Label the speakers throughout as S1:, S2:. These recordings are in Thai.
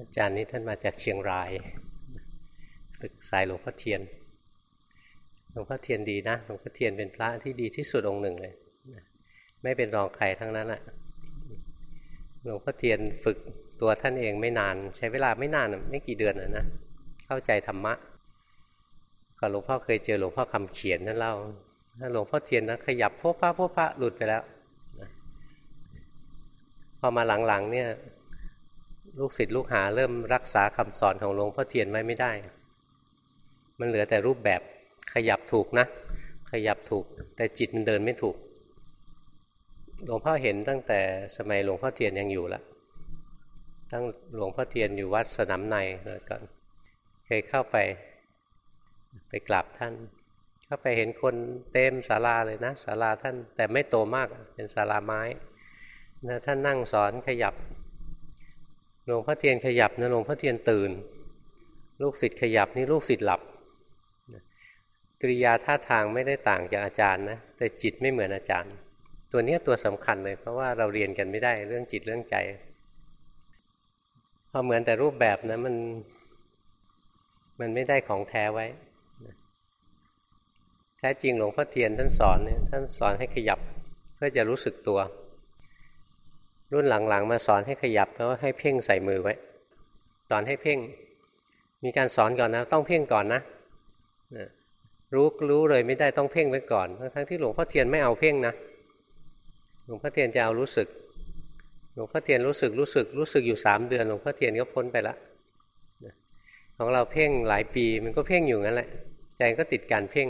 S1: อาจารย์นี้ท่านมาจากเชียงรายฝึกสายหลวงพ่อเทียน หลวงพ่อเทียนดีนะหลวงพ่อเทียนเป็นพระที่ดีที่สุดองค์หนึ่งเลย ไม่เป็นรองใครทั้งนั้นแหละหลวงพ่อเทียนฝึกตัวท่านเองไม่นาน ใช้เวลาไม่นานไม่กี่เดือนนะเข้าใจธรรมะก่อนหลวงพ่อเคยเจอหลวงพ่อคำเขียนนั่นเล่าหลวงพ่อเทียนนะขยับพวกพระพวกพระหลุดไปแล้วพอมาหลังๆเนี่ย ลูกศิษย์ลูกหาเริ่มรักษาคำสอนของหลวงพ่อเทียนไว้ไม่ได้ มันเหลือแต่รูปแบบขยับถูกนะ ขยับถูก แต่จิตมันเดินไม่ถูก หลวงพ่อเห็นตั้งแต่สมัยหลวงพ่อเทียนยังอยู่ละตั้งหลวงพ่อเทียนอยู่วัดสนามในก่อนเคยเข้าไปไปกราบท่าน เข้าไปเห็นคนเต็มศาลาเลยนะศาลาท่านแต่ไม่โตมากเป็นศาลาไม้นะท่านนั่งสอนขยับ หลวงพ่อเทียนขยับนะหลวงพ่อเทียนตื่น ลูกศิษย์ขยับนี่ลูกศิษย์หลับกริยาท่าทางไม่ได้ต่างจากอาจารย์นะแต่จิตไม่เหมือนอาจารย์ ตัวนี้ตัวสำคัญเลย เพราะว่าเราเรียนกันไม่ได้เรื่องจิตเรื่องใจพอเหมือนแต่รูปแบบนะมันมันไม่ได้ของแท้ไว้ แท้จริงหลวงพ่อเทียนท่านสอนเนี่ยท่านสอนให้ขยับเพื่อจะรู้สึกตัว รุ่นหลังๆ มาสอนให้ขยับแล้วให้เพ่งใส่มือไว้ สอนให้เพ่ง มีการสอนก่อนนะ ต้องเพ่งก่อนนะรู้รู้เลยไม่ได้ต้องเพ่งไว้ก่อนทั้งที่หลวงพ่อเทียนไม่เอาเพ่งนะหลวงพ่อเทียนจะเอารู้สึก หลวงพ่อเทียนรู้สึกรู้สึกรู้สึกอยู่สามเดือนหลวงพ่อเทียนก็พ้นไปละของเราเพ่งหลายปีมันก็เพ่งอยู่งั้นแหละใจก็ติดการเพ่ง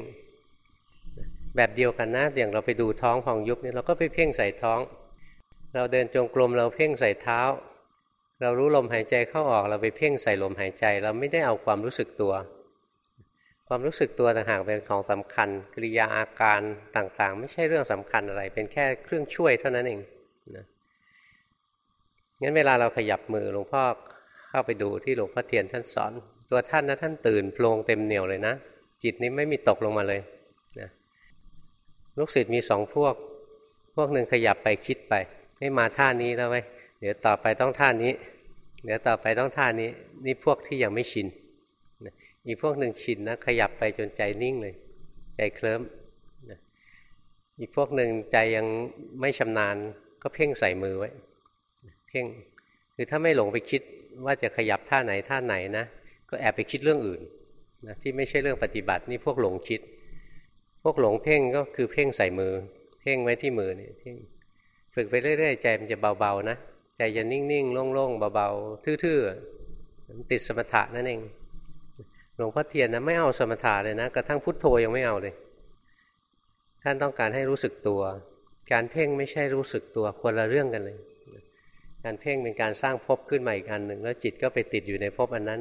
S1: แบบเดียวกันนะอย่างเราไปดูท้องพองยุบเนี่ยเราก็ไปเพ่งใส่ท้อง เราเดินจงกรมเราเพ่งใส่เท้า เรารู้ลมหายใจเข้าออกเราไปเพ่งใส่ลมหายใจ เราไม่ได้เอาความรู้สึกตัว ความรู้สึกตัวต่างหากเป็นของสำคัญกิริยาอาการต่างๆ ไม่ใช่เรื่องสำคัญอะไร เป็นแค่เครื่องช่วยเท่านั้นเองนะงั้นเวลาเราขยับมือหลวงพ่อเข้าไปดูที่หลวงพ่อเทียนท่านสอน ตัวท่านนะท่านตื่นโพลงเต็มเหนียวเลยนะ จิตนี้ไม่มีตกลงมาเลยนะลูกศิษย์มีสองพวก พวกหนึ่งขยับไปคิดไป ให้มาท่านี้แล้วไว้เดี๋ยวต่อไปต้องท่านี้ เดี๋ยวต่อไปต้องท่านี้ นี่พวกที่ยังไม่ชินอีพวกหนึ่งชินนะขยับไปจนใจนิ่งเลย ใจเคลิ้มอีกพวกหนึ่งใจยังไม่ชำนาญก็เพ่งใส่มือไว้ เพ่งคือถ้าไม่หลงไปคิดว่าจะขยับท่าไหนท่าไหนนะ ก็แอบไปคิดเรื่องอื่นนะที่ไม่ใช่เรื่องปฏิบัตินี่พวกหลงคิด พวกหลงเพ่งก็คือเพ่งใส่มือ เพ่งไว้ที่มือนี่เพ่ง ฝึกไปเรื่อยๆใจมันจะเบาๆนะใจจะนิ่งๆโล่งๆเบาๆทื่อๆติดสมถะนั่นเองหลวงพ่อเทียนนะไม่เอาสมถะเลยนะกระทั่งพุทโธยังไม่เอาเลย ท่านต้องการให้รู้สึกตัว การเพ่งไม่ใช่รู้สึกตัวคนละเรื่องกันเลย การเพ่งเป็นการสร้างภพขึ้นมาอีกอันหนึ่งแล้วจิตก็ไปติดอยู่ในภพอันนั้น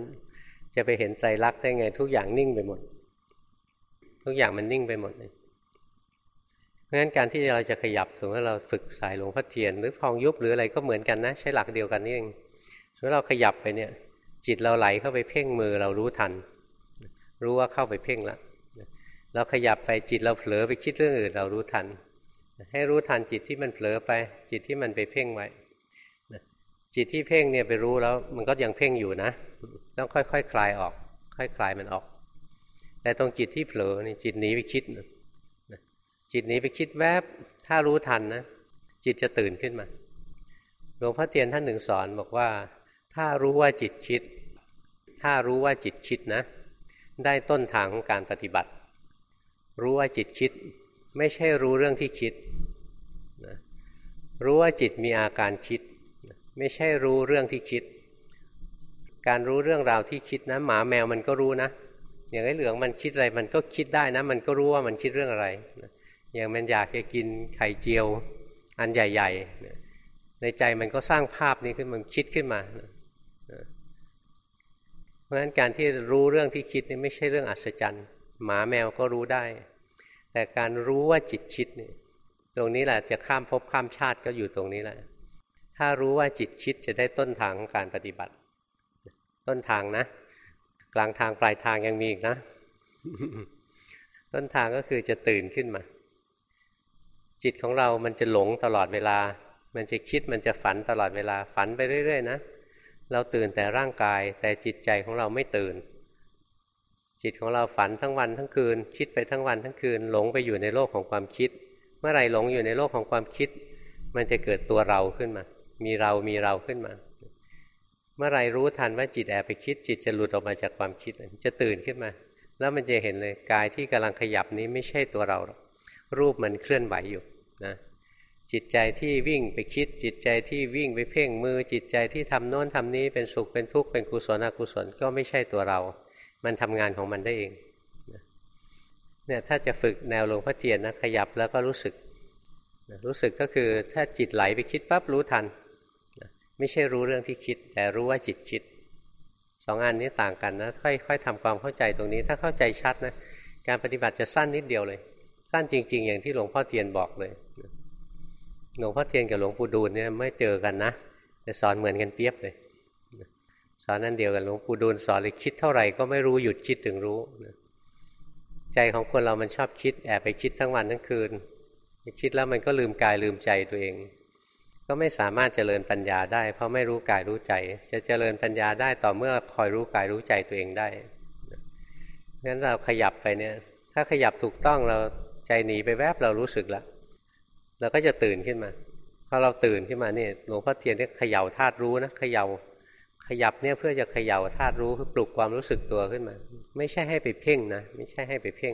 S1: จะไปเห็นใจรักได้ไงทุกอย่างนิ่งไปหมด ทุกอย่างมันนิ่งไปหมดเลย ราะฉะนั้นการที่เราจะขยับสมมติเราฝึกสายหลวงพ่อเทียน หรือพองยุบหรืออะไรก็เหมือนกันนะ ใช้หลักเดียวกันนี่เองสมมติเราขยับไปเนี่ย จิตเราไหลเข้าไปเพ่งมือเรารู้ทัน รู้ว่าเข้าไปเพ่งแล้วเราขยับไปจิตเราเผลอไปคิดเรื่องอื่นเรารู้ทัน ให้รู้ทันจิตที่มันเผลอไป จิตที่มันไปเพ่งไว้จิตที่เพ่งเนี่ยไปรู้แล้วมันก็ยังเพ่งอยู่นะ ต้องค่อยๆคคลายออก ค่อยคลายมันออก แต่ตรงจิตที่เผลอนี่จิตหนีไปคิดนะ จิตนี้ไปคิดแวบถ้ารู้ทันนะจิตจะตื่นขึ้นมา หลวงพ่อเตียนท่านหนึ่งสอนบอกว่า ถ้ารู้ว่าจิตคิด ถ้ารู้ว่าจิตคิดนะ ได้ต้นทางของการปฏิบัติ รู้ว่าจิตคิด ไม่ใช่รู้เรื่องที่คิดนะรู้ว่าจิตมีอาการคิด ไม่ใช่รู้เรื่องที่คิด การรู้เรื่องราวที่คิดนะ หมาแมวมันก็รู้นะ อย่างไอ้เหลืองมันคิดอะไร มันก็คิดได้นะ มันก็รู้ว่ามันคิดเรื่องอะไรนะ อย่างมันอยากจะกินไข่เจียว อันใหญ่ ๆ ในใจมันก็สร้างภาพนี้ขึ้นมันคิดขึ้นมา เพราะฉะนั้นการที่รู้เรื่องที่คิดนี่ไม่ใช่เรื่องอัศจรรย์ หมาแมวก็รู้ได้ แต่การรู้ว่าจิตคิดนี่ตรงนี้แหละจะข้ามภพข้ามชาติก็อยู่ตรงนี้แหละ ถ้ารู้ว่าจิตคิดจะได้ต้นทางของการปฏิบัติ ต้นทางนะ กลางทางปลายทางยังมีอีกนะ ต้นทางก็คือจะตื่นขึ้นมา จิตของเรามันจะหลงตลอดเวลา มันจะคิดมันจะฝันตลอดเวลาฝันไปเรื่อย ๆ นะ เราตื่นแต่ร่างกายแต่จิตใจของเราไม่ตื่น จิตของเราฝันทั้งวันทั้งคืน คิดไปทั้งวันทั้งคืน หลงไปอยู่ในโลกของความคิด เมื่อไรหลงอยู่ในโลกของความคิด มันจะเกิดตัวเราขึ้นมา มีเรามีเราขึ้นมา เมื่อไรรู้ทันว่าจิตแอบไปคิด จิตจะหลุดออกมาจากความคิดจะตื่นขึ้นมา แล้วมันจะเห็นเลยกายที่กำลังขยับนี้ไม่ใช่ตัวเราหรอกรูปมันเคลื่อนไหวอยู่ นะจิตใจที่วิ่งไปคิด จิตใจที่วิ่งไปเพ่งมือ จิตใจที่ทำโน้นทำนี้เป็นสุขเป็นทุกข์เป็นกุศลอกุศลก็ไม่ใช่ตัวเรา มันทำงานของมันได้เองเนี่ยถ้าจะฝึกแนวหลวงพ่อเทียนนะขยับแล้วก็รู้สึก รู้สึกก็คือถ้าจิตไหลไปคิดปั๊บรู้ทัน ไม่ใช่รู้เรื่องที่คิด แต่รู้ว่าจิตคิดสองอันนี้ต่างกันนะค่อยๆทำความเข้าใจตรงนี้ ถ้าเข้าใจชัดนะการปฏิบัติจะสั้นนิดเดียวเลย สั้นจริง ๆ อย่างที่หลวงพ่อเทียนบอกเลย หลวงพ่อเทียนกับหลวงปู่ดูลเนี่ยไม่เจอกันนะแต่สอนเหมือนกันเปียบเลยสอนนั่นเดียวกันหลวงปู่ดูลสอนเลยคิดเท่าไหร่ก็ไม่รู้หยุดคิดถึงรู้ใจของคนเรามันชอบคิดแอบไปคิดทั้งวันทั้งคืนคิดแล้วมันก็ลืมกายลืมใจตัวเอง ก็ไม่สามารถเจริญปัญญาได้ เพราะไม่รู้กายรู้ใจ จะเจริญปัญญาได้ต่อเมื่อคอยรู้กายรู้ใจตัวเองได้งั้นเราขยับไปเนี่ย ถ้าขยับถูกต้องเราใจหนีไปแวบเรารู้สึกแล้ว เราก็จะตื่นขึ้นมาพอเราตื่นขึ้นมาเนี่ยหลวงพ่อเทียนเรียเขย่าธาตุรู้นะเขย่าขยับเนี่ยเพื่อจะเขย่าธาตุรู้คือปลุกความรู้สึกตัวขึ้นมา ไม่ใช่ให้ไปเพ่งนะ ไม่ใช่ให้ไปเพ่ง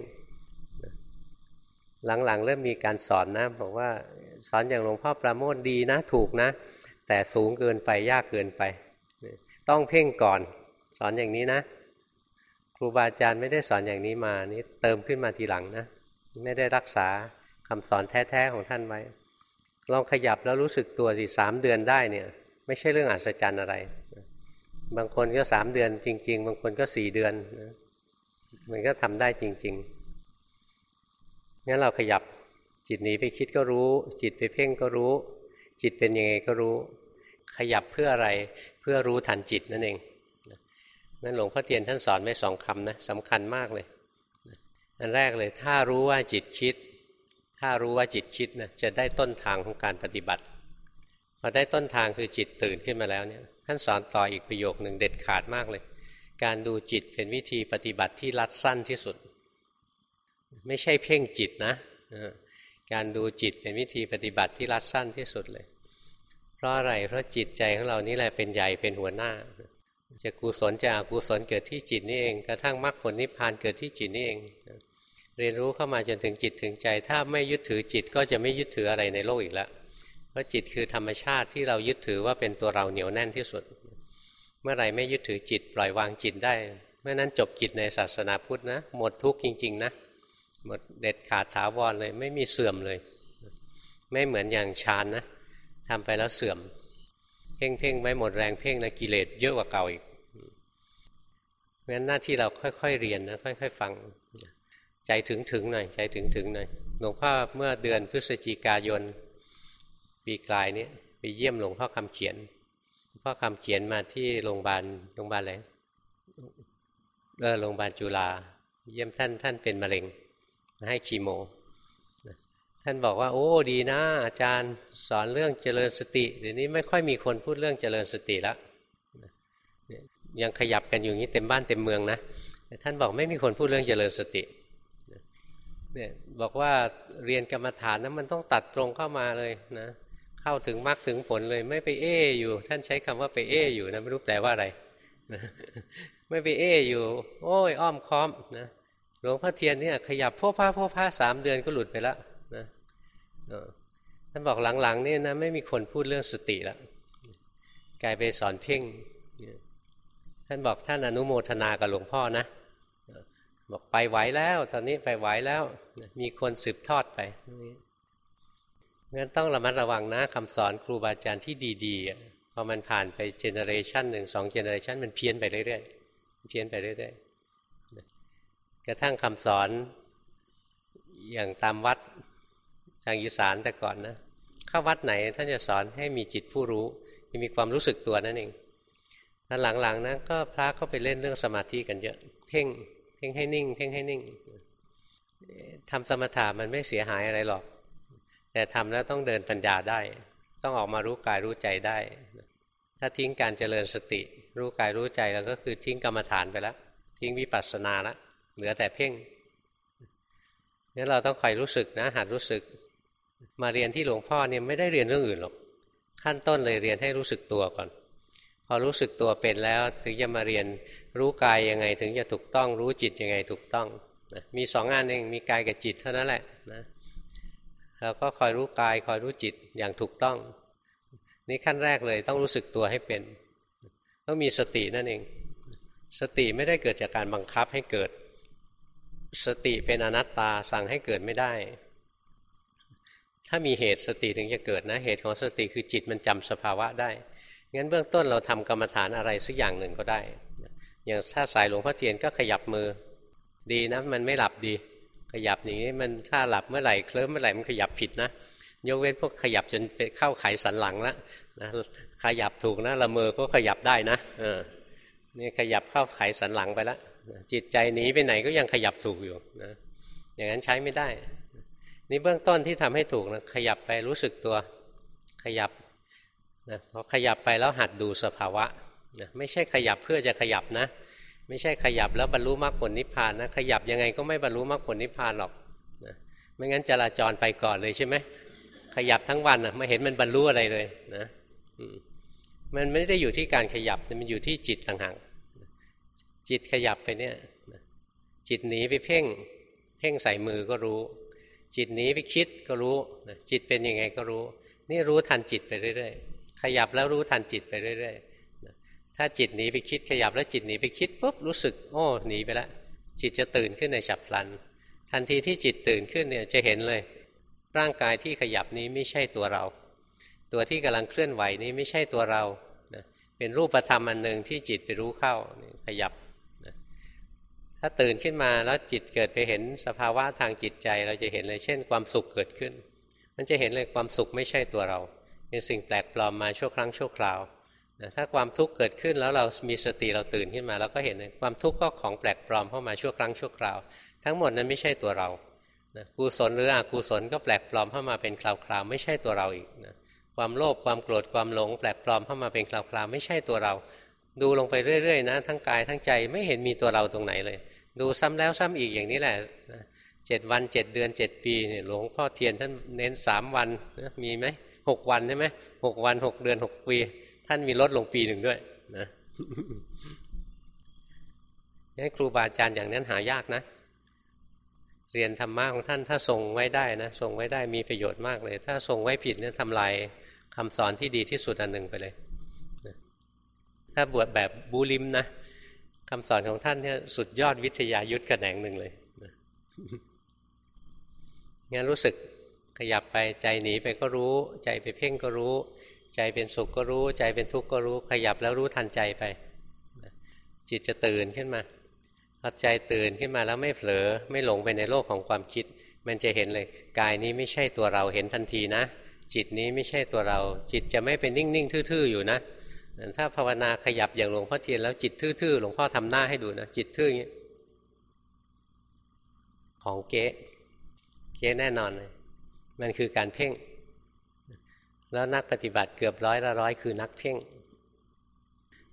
S1: หลังๆ เริ่มมีการสอนนะบอกว่าสอนอย่างหลวงพ่อประโมทดีนะถูกนะ แต่สูงเกินไปยากเกินไป ต้องเพ่งก่อน สอนอย่างนี้นะ ครูบาอาจารย์ไม่ได้สอนอย่างนี้มานี่เติมขึ้นมาทีหลังนะ ไม่ได้รักษา คำสอนแท้ๆของท่านไว้ ลองขยับแล้วรู้สึกตัวสิสามเดือนได้เนี่ย ไม่ใช่เรื่องอัศจรรย์อะไร บางคนก็สามเดือนจริง ๆ บางคนก็สี่เดือน มันก็ทำได้จริงๆงั้นเราขยับจิตหนีไปคิดก็รู้ จิตไปเพ่งก็รู้ จิตเป็นยังไงก็รู้ ขยับเพื่ออะไรเพื่อรู้ทันจิตนั่นเองนั่นหลวงพ่อเทียนท่านสอนไว้สองคำนะสำคัญมากเลย อันแรกเลย ถ้ารู้ว่าจิตคิด ถ้ารู้ว่าจิตคิดนะจะได้ต้นทางของการปฏิบัติพอได้ต้นทางคือจิตตื่นขึ้นมาแล้วเนี่ยท่านสอนต่ออีกประโยคหนึ่งเด็ดขาดมากเลย การดูจิตเป็นวิธีปฏิบัติที่รัดสั้นที่สุด ไม่ใช่เพ่งจิตนะการดูจิตเป็นวิธีปฏิบัติที่รัดสั้นที่สุดเลย เพราะอะไรเพราะจิตใจของเรานี่แหละเป็นใหญ่เป็นหัวหน้า จะกุศลจะอกุศลเกิดที่จิตนี่เอง กระทั่งมรรคผลนิพพานเกิดที่จิตนี่เอง เรียนรู้เข้ามาจนถึงจิตถึงใจ ถ้าไม่ยึดถือจิตก็จะไม่ยึดถืออะไรในโลกอีกแล้วเพราะจิตคือธรรมชาติที่เรายึดถือว่าเป็นตัวเราเหนียวแน่นที่สุด เมื่อไรไม่ยึดถือจิต ปล่อยวางจิตได้เมื่อนั้นจบกิจในศาสนาพุทธนะ หมดทุกข์จริง ๆ นะ หมดเด็ดขาดถาวรเลยไม่มีเสื่อมเลย ไม่เหมือนอย่างฌานนะทำไปแล้วเสื่อม เพ่งเพ่งไว้หมดแรงเพ่งนะกิเลสเยอะกว่าเก่าอีกงั้นหน้าที่เราค่อย ๆ เรียนนะค่อย ๆ ฟัง ใจถึงถึงหน่อยใจถึงถึงหน่อยหลวงพ่อเมื่อเดือนพฤศจิกายน ปีกลายนี้ไปเยี่ยมหลวงพ่อคำเขียนหลวงพ่อคำเขียนมาที่โรงพยาบาลโรงพยาบาลอะไรเออโรงพยาบาลจุฬาเยี่ยมท่านท่านเป็นมะเร็ง ให้คีโม ท่านบอกว่า โอ้ดีนะ อาจารย์สอนเรื่องเจริญสติเดี๋ยวนี้ไม่ค่อยมีคนพูดเรื่องเจริญสติแล้วยังขยับกันอยู่นี้เต็มบ้านเต็มเมืองนะท่านบอกไม่มีคนพูดเรื่องเจริญสติ เนี่ยบอกว่าเรียนกรรมฐานนะมันต้องตัดตรงเข้ามาเลยนะเข้าถึงมรรคถึงผลเลยไม่ไปเอ้อยู่ ท่านใช้คำว่าไปเอ้อยู่นะไม่รู้แปลว่าอะไรนะไม่ไปเอ้อยู่ โอ้ยอ้อมค้อมนะหลวงพ่อเทียนเนี่ยขยับพ่อผ้าพ่อผ้าสามเดือนก็หลุดไปแล้วนะท่านบอกหลังๆนี่นะไม่มีคนพูดเรื่องสติแล้วกลายไปสอนเพ่งท่านบอกท่านอนุโมทนากับหลวงพ่อนะ บอกไปไหวแล้ว ตอนนี้ไปไหวแล้ว มีคนสืบทอดไปงั้นต้องระมัดระวังนะคำสอนครูบาอาจารย์ที่ดีๆพอมันผ่านไปเจเนอเรชันหนึ่งสองเจเนอเรชันมันเพี้ยนไปเรื่อยๆเพี้ยนไปเรื่อยๆกระทั่งคำสอนอย่างตามวัดทางอีสานแต่ก่อนนะเข้าวัดไหนท่านจะสอนให้มีจิตผู้รู้มีความรู้สึกตัวนั่นเองแล้วหลังๆนะก็พระก็ไปเล่นเรื่องสมาธิกันเยอะ เพ่ง พ่งให้นิ่ง เพ่งให้นิ่งทำสมถะมันไม่เสียหายอะไรหรอก แต่ทำแล้วต้องเดินปัญญาได้ ต้องออกมารู้กายรู้ใจได้ ถ้าทิ้งการเจริญสติ รู้กายรู้ใจแล้วก็คือทิ้งกรรมฐานไปแล้ว ทิ้งวิปัสสนาล้วเหลือแต่เพ่งนี่เราต้องคอยรู้สึกนะหัดรู้สึก มาเรียนที่หลวงพ่อเนี่ยไม่ได้เรียนเรื่องอื่นหรอกขั้นต้นเลยเรียนให้รู้สึกตัวก่อน พอรู้สึกตัวเป็นแล้วถึงจะมาเรียน รู้กายยังไงถึงจะถูกต้อง รู้จิตยังไงถูกต้องนะมีสองงานเองมีกายกับจิตเท่านั้นแหละนะเราก็คอยรู้กายคอยรู้จิตอย่างถูกต้อง นี่ขั้นแรกเลยต้องรู้สึกตัวให้เป็น ต้องมีสตินั่นเอง สติไม่ได้เกิดจากการบังคับให้เกิด สติเป็นอนัตตาสั่งให้เกิดไม่ได้ ถ้ามีเหตุสติถึงจะเกิดนะ เหตุของสติคือจิตมันจำสภาวะได้งั้นเบื้องต้นเราทำกรรมฐานอะไรสักอย่างหนึ่งก็ได้ อย่างถ้าสายหลวงพ่อเทียนก็ขยับมือ ดีนะ มันไม่หลับดี ขยับอย่างนี้มันถ้าหลับเมื่อไหร่เคลิ้มเมื่อไหร่มันขยับผิดนะยกเว้นพวกขยับจนไปเข้าไขสันหลังแล้วนะขยับถูกนะละเมอก็ขยับได้นะเออนี่ขยับเข้าไขสันหลังไปแล้วจิตใจหนีไปไหนก็ยังขยับถูกอยู่นะอย่างนั้นใช้ไม่ได้ นี่เบื้องต้นที่ทำให้ถูกนะขยับไปรู้สึกตัวขยับนะพอขยับไปแล้วหัดดูสภาวะ นะไม่ใช่ขยับเพื่อจะขยับนะ ไม่ใช่ขยับแล้วบรรลุมรรคผลนิพพานนะขยับยังไงก็ไม่บรรลุมรรคผลนิพพานหรอกนะไม่งั้นจราจรไปก่อนเลยใช่ไหมขยับทั้งวันอะไม่เห็นมันบรรลุอะไรเลยนะมันไม่ได้อยู่ที่การขยับมันอยู่ที่จิตต่างหากจิตขยับไปเนี่ยจิตหนีไปเพ่ง เพ่งใส่มือก็รู้ จิตหนีไปคิดก็รู้จิตเป็นยังไงก็รู้ นี่รู้ทันจิตไปเรื่อย ๆ ขยับแล้วรู้ทันจิตไปเรื่อย ๆ ถ้าจิตหนีไปคิดขยับแล้วจิตหนีไปคิดปุ๊บรู้สึก โอ้หนีไปแล้วจิตจะตื่นขึ้นในฉับพลัน ทันทีที่จิตตื่นขึ้นเนี่ยจะเห็นเลย ร่างกายที่ขยับนี้ไม่ใช่ตัวเรา ตัวที่กำลังเคลื่อนไหวนี้ไม่ใช่ตัวเรานะเป็นรูปธรรมอันหนึ่งที่จิตไปรู้เข้าขยับนะถ้าตื่นขึ้นมาแล้วจิตเกิดไปเห็นสภาวะทางจิตใจเราจะเห็นเลย เช่น ความสุขเกิดขึ้น มันจะเห็นเลยความสุขไม่ใช่ตัวเรา เป็นสิ่งแปลกปลอมมาชั่วครั้งชั่วคราว ถ้าความทุกข์เกิดขึ้นแล้วเรามีสติเราตื่นขึ้นมาเราก็เห็นความทุกข์ก็ของแปลกปลอมเข้ามาชั่วครั้งชั่วคราว ทั้งหมดนั้นไม่ใช่ตัวเรานะกุศลหรืออกุศลก็แปลกปลอมเข้ามาเป็นคราวๆไม่ใช่ตัวเราอีกนะความโลภความโกรธความหลง แปลกปลอมเข้ามาเป็นคราวๆไม่ใช่ตัวเรา ดูลงไปเรื่อยๆนะ ทั้งกายทั้งใจไม่เห็นมีตัวเราตรงไหนเลย ดูซ้ำแล้วซ้ำอีกอย่างนี้แหละเจ็ดวันเจ็ดเดือนเจ็ดปีเนี่ยหลวงพ่อเทียนท่านเน้นสามวันมีไหมหกวันใช่ไหมหกวันหกเดือนหกปี ท่านมีลดลงปีหนึ่งด้วยนะงั้นครูบาอาจารย์อย่างนั้นหายากนะ เรียนธรรมะของท่านถ้าทรงไว้ได้นะทรงไว้ได้มีประโยชน์มากเลย ถ้าทรงไว้ผิดเนี่ยทำลายคำสอนที่ดีที่สุดอันหนึ่งไปเลย ถ้าบวชแบบบูลิมนะคำสอนของท่านเนี่ยสุดยอดวิทยายุทธกระแหนงหนึ่งเลยงั้นรู้สึกขยับไปใจหนีไปก็รู้ ใจไปเพ่งก็รู้ ใจเป็นสุขก็รู้ ใจเป็นทุกข์ก็รู้ขยับแล้วรู้ทันใจไป จิตจะตื่นขึ้นมาพอใจตื่นขึ้นมาแล้วไม่เผลอไม่หลงไปในโลกของความคิด มันจะเห็นเลยกายนี้ไม่ใช่ตัวเราเห็นทันทีนะ จิตนี้ไม่ใช่ตัวเรา จิตจะไม่เป็นนิ่งๆทื่อๆอยู่นะ ถ้าภาวนาขยับอย่างหลวงพ่อเทียนแล้วจิตทื่อๆหลวงพ่อทำหน้าให้ดูนะจิตทื่ออย่างนี้ของเก๊เก๊แน่นอนเลยมันคือการเพ่ง แล้วนักปฏิบัติเกือบร้อยละร้อยคือนักเพ่ง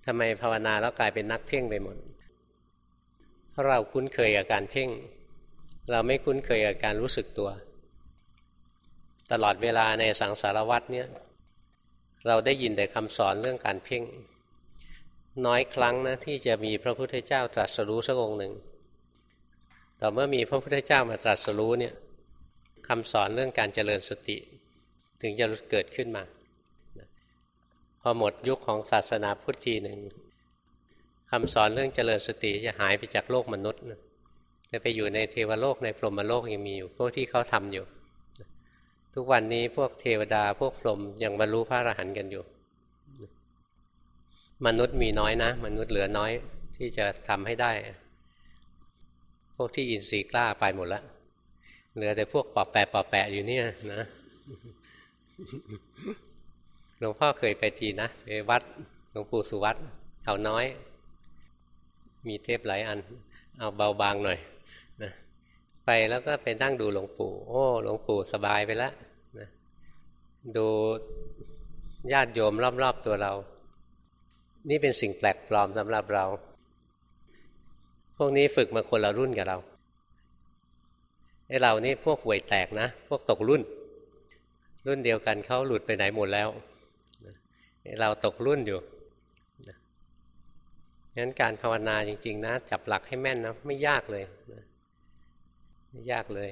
S1: ทำไมภาวนาแล้วกลายเป็นนักเพ่งไปหมดเพราะเราคุ้นเคยกับการเพ่ง เราไม่คุ้นเคยกับการรู้สึกตัว ตลอดเวลาในสังสารวัตรเนี่ยเราได้ยินแต่คำสอนเรื่องการเพ่ง น้อยครั้งนะที่จะมีพระพุทธเจ้าตรัสรู้สักองค์หนึ่งต่อเมื่อมีพระพุทธเจ้ามาตรัสรู้เนี่ยคำสอนเรื่องการเจริญสติ ถึงจะเกิดขึ้นมา พอหมดยุคของศาสนาพุทธีหนึ่งคำสอนเรื่องเจริญสติจะหายไปจากโลกมนุษย์จะไปอยู่ในเทวโลกในพรหมโลกยังมีอยู่พวกที่เขาทำอยู่ ทุกวันนี้พวกเทวดาพวกพรหมยังบรรลุพระอรหันต์กันอยู่ มนุษย์มีน้อยนะ มนุษย์เหลือน้อยที่จะทำให้ได้ พวกที่อินทรีย์กล้าไปหมดแล้วเหลือแต่พวกปอบแปะปอบแปะอยู่เนี่ยนะ หลวงพ่อเคยไปทีนะไปวัดหลวงปู่สุวัตเขาน้อย มีเทปหลายอัน เอาเบาบางหน่อยนะไปแล้วก็ไปนั่งดูหลวงปู่ โอ้หลวงปู่สบายไปแล้วนะดูญาติโยมรอบๆตัวเรา นี่เป็นสิ่งแปลกปลอมสำหรับเรา พวกนี้ฝึกมาคนละรุ่นกับเราไอ้เรานี่พวกห่วยแตกนะ พวกตกรุ่น รุ่นเดียวกันเขาหลุดไปไหนหมดแล้วเราตกรุ่นอยู่งั้นการภาวนาจริง ๆ นะ จับหลักให้แม่นนะไม่ยากเลยไม่ยากเลย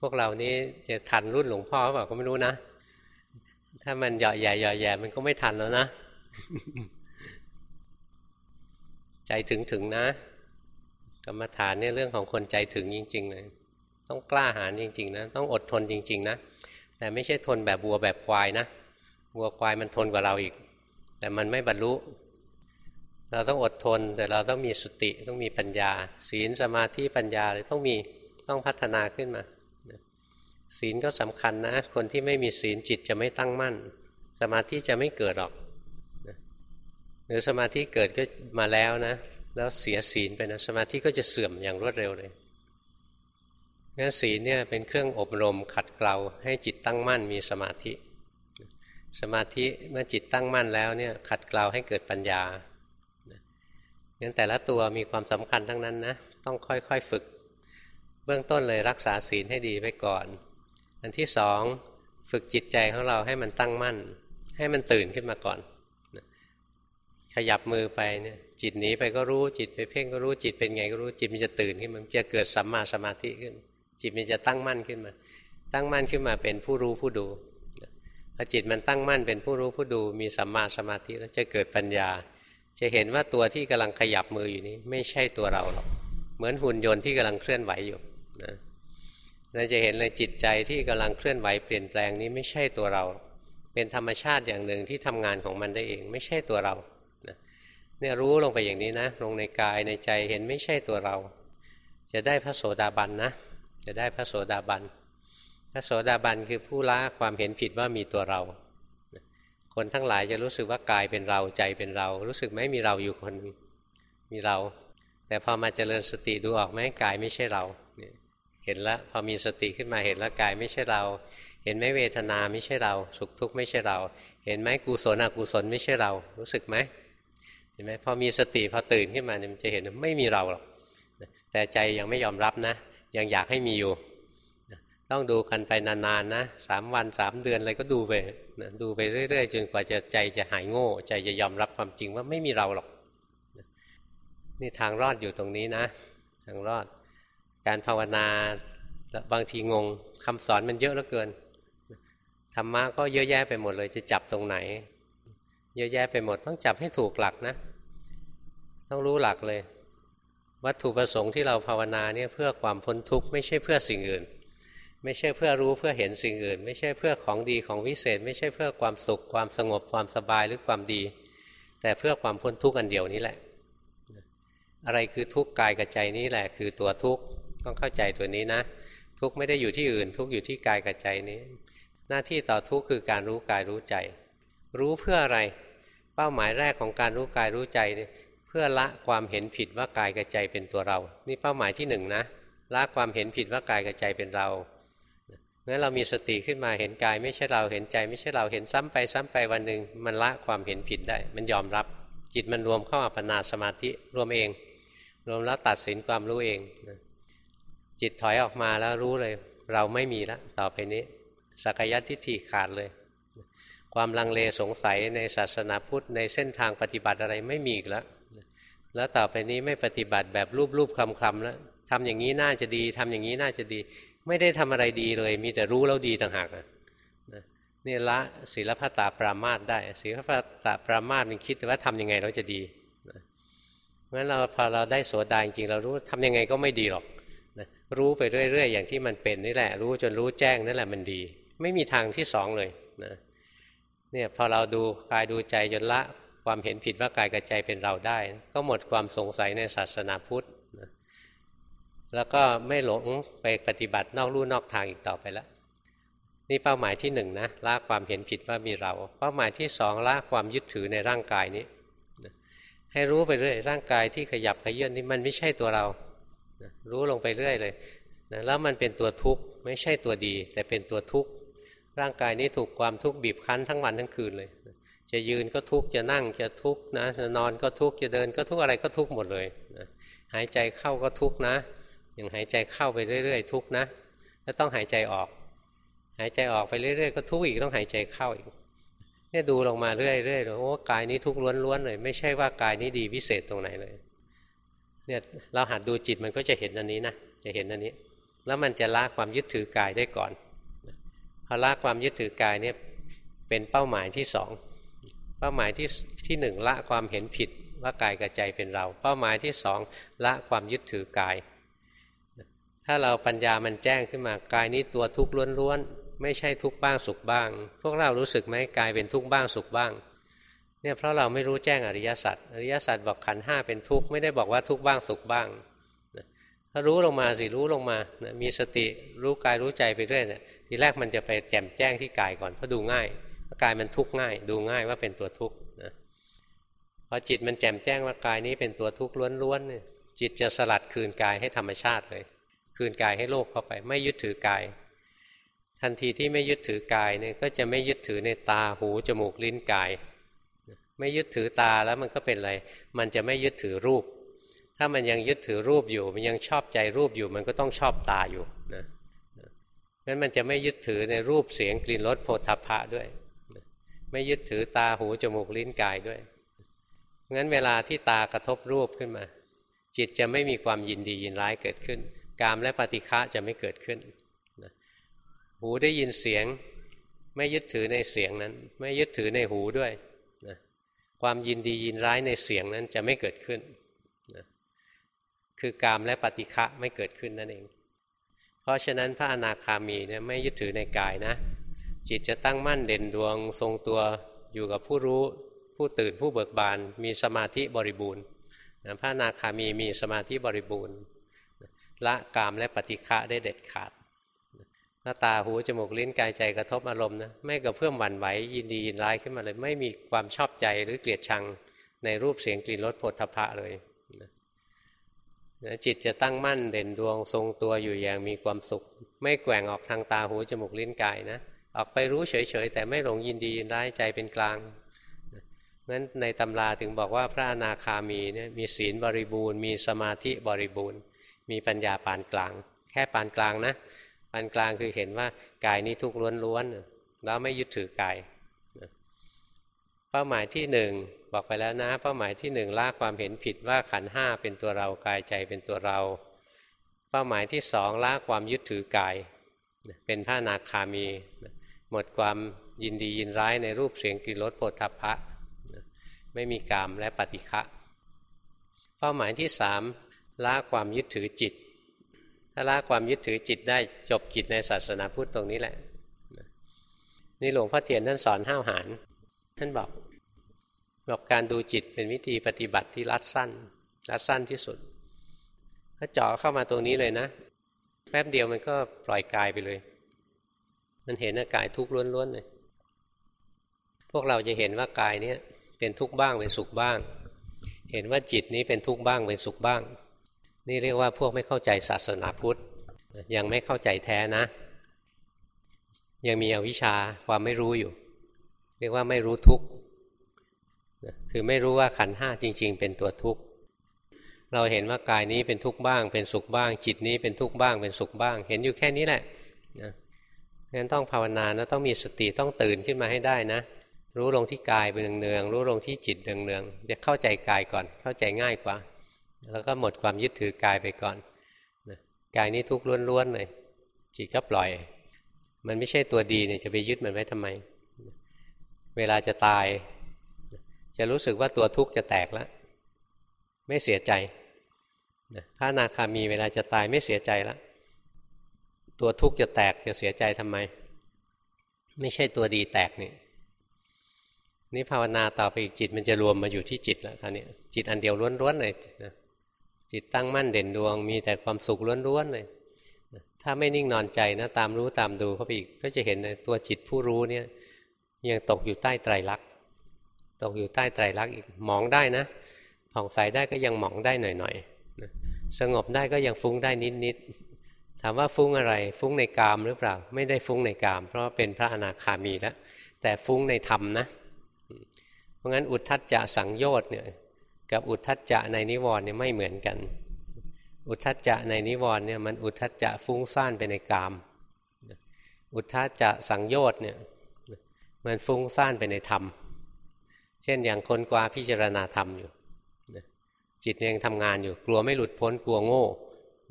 S1: พวกเรานี้จะทันรุ่นหลวงพ่อหรือเปล่าก็ไม่รู้นะ ถ้ามันเหยาะแย่เหยาะแย่มันก็ไม่ทันแล้วนะ ใจถึงถึงนะกรรมฐานเนี่ยเรื่องของคนใจถึงจริง ๆ เลย ต้องกล้าหาญจริง ๆ นะ ต้องอดทนจริง ๆ นะ แต่ไม่ใช่ทนแบบวัวแบบควายนะวัวควายมันทนกว่าเราอีก แต่มันไม่บรรลุ เราต้องอดทนแต่เราต้องมีสติต้องมีปัญญา ศีลสมาธิปัญญาเลยต้องมีต้องพัฒนาขึ้นมาศีลก็สำคัญนะ คนที่ไม่มีศีลจิตจะไม่ตั้งมั่น สมาธิจะไม่เกิดหรอกหรือสมาธิเกิดก็มาแล้วนะ แล้วเสียศีลไปนะสมาธิก็จะเสื่อมอย่างรวดเร็วเลย งั้นศีลเนี่ยเป็นเครื่องอบรมขัดเกลาให้จิตตั้งมั่นมีสมาธิ สมาธิเมื่อจิตตั้งมั่นแล้วเนี่ยขัดเกลาให้เกิดปัญญางั้นแต่ละตัวมีความสำคัญทั้งนั้นนะต้องค่อยๆฝึก เบื้องต้นเลยรักษาศีลให้ดีไว้ก่อน อันที่สองฝึกจิตใจของเราให้มันตั้งมั่น ให้มันตื่นขึ้นมาก่อน ขยับมือไปเนี่ยจิตหนีไปก็รู้จิตไปเพ่งก็รู้จิตเป็นไงก็รู้จิตมันจะตื่นขึ้นมันจะเกิดสัมมาสมาธิขึ้น จิตมันจะตั้งมั่นขึ้นมา ตั้งมั่นขึ้นมาเป็นผู้รู้ผู้ดูพอจิตมันตั้งมั่นเป็นผู้รู้ผู้ดูมีสัมมาสมาธิแล้วจะเกิดปัญญา จะเห็นว่าตัวที่กำลังขยับมืออยู่นี้ ไม่ใช่ตัวเราหรอกเหมือนหุ่นยนต์ที่กำลังเคลื่อนไหวอยู่นะเราจะเห็นเลยจิตใจที่กำลังเคลื่อนไหวเปลี่ยนแปลงนี้ไม่ใช่ตัวเรา เป็นธรรมชาติอย่างหนึ่งที่ทำงานของมันได้เอง ไม่ใช่ตัวเราเนี่ยรู้ลงไปอย่างนี้นะ ลงในกายในใจเห็นไม่ใช่ตัวเรา จะได้พระโสดาบันนะ จะได้พระโสดาบัน พระโสดาบันคือผู้ละความเห็นผิดว่ามีตัวเรา คนทั้งหลายจะรู้สึกว่ากายเป็นเราใจเป็นเรา รู้สึกไหมมีเราอยู่คนมีเรา แต่พอมาเจริญสติดูออกไหมกายไม่ใช่เราเห็นแล้วพอมีสติขึ้นมาเห็นแล้วกายไม่ใช่เรา เห็นไหมเวทนาไม่ใช่เรา สุขทุกข์ไม่ใช่เรา เห็นไหมกุศลอกุศลไม่ใช่เรา รู้สึกไหมเห็นไหมพอมีสติพอตื่นขึ้นมาเนี่ยมันจะเห็นไม่มีเราหรอกแต่ใจยังไม่ยอมรับนะ ยังอยากให้มีอยู่ ต้องดูกันไปนานๆนะสามวันสามเดือนอะไรก็ดูไปนะดูไปเรื่อยๆจนกว่าจะใจจะหายโง่ ใจจะยอมรับความจริงว่าไม่มีเราหรอกนี่ทางรอดอยู่ตรงนี้นะ ทางรอด การภาวนาบางทีงงคำสอนมันเยอะเหลือเกินธรรมะก็เยอะแยะไปหมดเลยจะจับตรงไหน เยอะแยะไปหมดต้องจับให้ถูกหลักนะ ต้องรู้หลักเลย วัตถุประสงค์ที่เราภาวนาเนี่ยเพื่อความพ้นทุกข์ไม่ใช่เพื่อสิ่งอื่น ไม่ใช่เพื่อรู้เพื่อเห็นสิ่งอื่น ไม่ใช่เพื่อของดีของวิเศษ ไม่ใช่เพื่อความสุขความสงบความสบายหรือความดี แต่เพื่อความพ้นทุกข์อันเดียวนี้แหละ อะไรคือทุกข์กายกับใจนี้แหละ คือตัวทุกข์ต้องเข้าใจตัวนี้นะ ทุกข์ไม่ได้อยู่ที่อื่น ทุกข์อยู่ที่กายกับใจนี้ หน้าที่ต่อทุกข์คือการรู้กายรู้ใจ รู้เพื่ออะไร เป้าหมายแรกของการรู้กายรู้ใจ พื่อละความเห็นผิดว่ากายกับใจเป็นตัวเรา นี่เป้าหมายที่หนึ่งนะละความเห็นผิดว่ากายกับใจเป็นเราเมื่อเรามีสติขึ้นมาเห็นกายไม่ใช่เราเห็นใจ ไม่ใช่เราเห็นซ้ำไปซ้ำไปวันหนึ่งมันละความเห็นผิดได้ มันยอมรับจิตมันรวมเข้าอัปปนาสมาธิรวมเอง รวมแล้วตัดสินความรู้เองจิตถอยออกมาแล้วรู้เลย เราไม่มีแล้วต่อไปนี้สักยัติทิฏฐิขาดเลย ความลังเลสงสัยในศาสนาพุทธในเส้นทางปฏิบัติอะไรไม่มีอีกแล้ว แล้วต่อไปนี้ไม่ปฏิบัติแบบรูปๆคลำๆแล้วทำอย่างนี้น่าจะดีทำอย่างนี้น่าจะดี ไม่ได้ทำอะไรดีเลย มีแต่รู้แล้วดีต่างหากนะนี่ละศีลพัตตาปรามาตได้ศีลพัตตาปรามาตมันคิดว่าทํำยังไงเราจะดีงั้นเราพอเราได้โสดาจริงเรารู้ทำยังไงก็ไม่ดีหรอกนะรู้ไปเรื่อย ๆ อย่างที่มันเป็นนี่แหละ รู้จนรู้แจ้งนั่นแหละมันดี ไม่มีทางที่สองเลยนะเนี่ยพอเราดูกายดูใจจนละ ความเห็นผิดว่ากายกับใจเป็นเราได้ ก็หมดความสงสัยในศาสนาพุทธแล้วก็ไม่หลงไปปฏิบัตินอกลู่นอกทางอีกต่อไปแล้วนี่เป้าหมายที่หนึ่งนะละความเห็นผิดว่ามีเรา เป้าหมายที่สองละความยึดถือในร่างกายนี้ให้รู้ไปเรื่อยร่างกายที่ขยับขยื่นนี่มันไม่ใช่ตัวเรารู้ลงไปเรื่อยเลยแล้วมันเป็นตัวทุกข์ไม่ใช่ตัวดี แต่เป็นตัวทุกข์ร่างกายนี้ถูกความทุกข์บีบคั้นทั้งวันทั้งคืนเลย จะยืนก็ทุกข์จะนั่งจะทุกข์นะจะนอนก็ทุกข์จะเดินก็ทุกข์อะไรก็ทุกข์หมดเลยนะหายใจเข้าก็ทุกข์นะอย่างหายใจเข้าไปเรื่อย ๆ ทุกข์นะแล้วต้องหายใจออก หายใจออกไปเรื่อยๆก็ทุกข์อีกต้องหายใจเข้าอีกเนี่ยดูลงมาเรื่อยๆเลยโอ้กายนี้ทุกข์ล้วนๆเลย ไม่ใช่ว่ากายนี้ดีวิเศษตรงไหนเลยเนี่ยเราหัดดูจิตมันก็จะเห็นอันนี้นะจะเห็นอันนี้ แล้วมันจะละความยึดถือกายได้ก่อนพอละความยึดถือกายเนี่ยเป็นเป้าหมายที่สอง เป้าหมายที่ที่หนึ่งละความเห็นผิดว่ากายกับใจเป็นเรา เป้าหมายที่สองละความยึดถือกาย ถ้าเราปัญญามันแจ้งขึ้นมากายนี้ตัวทุกข์ล้วนๆไม่ใช่ทุกข์บ้างสุขบ้าง พวกเรารู้สึกไหมกายเป็นทุกข์บ้างสุขบ้างเนี่ยเพราะเราไม่รู้แจ้งอริยสัจอริยสัจบอกขันห้าเป็นทุกข์ไม่ได้บอกว่าทุกข์บ้างสุขบ้างถ้ารู้ลงมาสิรู้ลงมานะมีสติรู้กายรู้ใจไปเรื่อยเนี่ยทีแรกมันจะไปแจ่มแจ้งที่กายก่อนเพราะดูง่าย กายมันทุกข์ง่าย ดูง่ายว่าเป็นตัวทุกข์นะพอจิตมันแจ่มแจ้งว่ากายนี้เป็นตัวทุกข์ล้วนๆเนี่ยจิตจะสลัดคืนกายให้ธรรมชาติเลย คืนกายให้โลกเข้าไป ไม่ยึดถือกาย ทันทีที่ไม่ยึดถือกายเนี่ยก็จะไม่ยึดถือในตาหูจมูกลิ้นกาย ไม่ยึดถือตาแล้วมันก็เป็นอะไรมันจะไม่ยึดถือรูป ถ้ามันยังยึดถือรูปอยู่ มันยังชอบใจรูปอยู่ มันก็ต้องชอบตาอยู่นะงั้นมันจะไม่ยึดถือในรูปเสียงกลิ่นรสโผฏฐัพพะด้วย ไม่ยึดถือตาหูจมูกลิ้นกายด้วยงั้นเวลาที่ตากระทบรูปขึ้นมา จิตจะไม่มีความยินดียินร้ายเกิดขึ้น กามและปฏิฆะจะไม่เกิดขึ้นหูได้ยินเสียง ไม่ยึดถือในเสียงนั้น ไม่ยึดถือในหูด้วยนะความยินดียินร้ายในเสียงนั้นจะไม่เกิดขึ้นนะคือกามและปฏิฆะไม่เกิดขึ้นนั่นเอง เพราะฉะนั้นพระอนาคามีเนี่ยไม่ยึดถือในกายนะ จิตจะตั้งมั่นเด่นดวง ทรงตัวอยู่กับผู้รู้ผู้ตื่นผู้เบิกบานมีสมาธิบริบูรณ์พระนาคามีมีสมาธิบริบูรณ์ละกามและปฏิฆะได้เด็ดขาดหน้าตาหูจมูกลิ้นกายใจกระทบอารมณ์นะไม่กระเพื่อมหวั่นไหวยินดียินร้ายขึ้นมาเลย ไม่มีความชอบใจหรือเกลียดชังในรูปเสียงกลิ่นรสผลทพะเลยนะจิตจะตั้งมั่นเด่นดวงทรงตัวอยู่อย่างมีความสุข ไม่แกว่งออกทางตาหูจมูกลิ้นกายนะ ออกไปรู้เฉยๆแต่ไม่หลงยินดียินร้ายใจเป็นกลางงั้นในตำราถึงบอกว่าพระอนาคามีเนี่ยมีศีลบริบูรณ์ มีสมาธิบริบูรณ์ มีปัญญาปานกลาง แค่ปานกลางนะปานกลางคือเห็นว่ากายนี้ทุกล้วนๆแล้วไม่ยึดถือกายเป้าหมายที่หนึ่งบอกไปแล้วนะ เป้าหมายที่หนึ่งละความเห็นผิดว่าขันห้าเป็นตัวเรากายใจเป็นตัวเรา เป้าหมายที่สองละความยึดถือกาย เป็นพระนาคามี หมดความยินดียินร้ายในรูปเสียงกลิ่นรสโผฏฐัพพะ ไม่มีกามและปฏิฆะเป้าหมายที่สามละความยึดถือจิต ถ้าละความยึดถือจิตได้จบกิจในศาสนาพุทธตรงนี้แหละนี่หลวงพ่อเทียนท่านสอนห้าวหารท่านบอกบอกการดูจิตเป็นวิธีปฏิบัติที่รัดสั้นรัดสั้นที่สุด ถ้าเจาะเข้ามาตรงนี้เลยนะ แป๊บเดียวมันก็ปล่อยกายไปเลย มันเห็นกายทุกข์ล้วนๆเลยพวกเราจะเห็นว่ากายเนี้เป็นทุกข์บ้างเป็นสุขบ้าง เห็นว่าจิตนี้เป็นทุกข์บ้างเป็นสุขบ้าง นี่เรียกว่าพวกไม่เข้าใจศาสนาพุทธ ยังไม่เข้าใจแท้นะ ยังมีอวิชชาความไม่รู้อยู่ เรียกว่าไม่รู้ทุกข์คือไม่รู้ว่าขันห้าจริง ๆ เป็นตัวทุกข์เราเห็นว่ากายนี้เป็นทุกข์บ้าง เป็นสุขบ้าง จิตนี้เป็นทุกข์บ้างเป็นสุขบ้าง เห็นอยู่แค่นี้แหละนะ งั้นต้องภาวนานะต้องมีสติต้องตื่นขึ้นมาให้ได้นะ รู้ลงที่กายเป็นเนืองๆรู้ลงที่จิตเนืองๆจะเข้าใจกายก่อนเข้าใจง่ายกว่า แล้วก็หมดความยึดถือกายไปก่อนกายนี้ทุกข์ล้วนๆเลยจิตก็ปล่อย มันไม่ใช่ตัวดีเนี่ยจะไปยึดมันไว้ทำไม เวลาจะตาย จะรู้สึกว่าตัวทุกข์จะแตกแล้วไม่เสียใจพระนาคามีเวลาจะตายไม่เสียใจแล้ว ตัวทุกข์จะแตกจะเสียใจทำไม ไม่ใช่ตัวดีแตกนี่นี่ภาวนาต่อไปอีกจิตมันจะรวมมาอยู่ที่จิตแล้วคราวนี้จิตอันเดียวล้วนๆเลยนะจิตตั้งมั่นเด่นดวง มีแต่ความสุขล้วนๆเลยถ้าไม่นิ่งนอนใจนะตามรู้ตามดูเข้าไปอีกก็จะเห็นในตัวจิตผู้รู้เนี่ย ยังตกอยู่ใต้ไตรลักษณ์ตกอยู่ใต้ไตรลักษณ์อีกมองได้นะผ่องใสได้ก็ยังมองได้หน่อยๆสงบได้ก็ยังฟุ้งได้นิดๆ ถามว่าฟุ้งอะไร ฟุ้งในกามหรือเปล่า ไม่ได้ฟุ้งในกาม เพราะเป็นพระอนาคามีแล้ว แต่ฟุ้งในธรรมนะ เพราะงั้นอุทธัจจะสังโยชน์เนี่ยกับอุทธัจจะในนิวรณ์เนี่ยไม่เหมือนกัน อุทธัจจะในนิวรณ์เนี่ยมันอุทธัจจะฟุ้งซ่านไปในกาม อุทธัจจะสังโยชน์เนี่ยมันฟุ้งซ่านไปในธรรม เช่นอย่างคนกว่าพิจารณาธรรมอยู่จิตยังทำงานอยู่ กลัวไม่หลุดพ้นกลัวโง่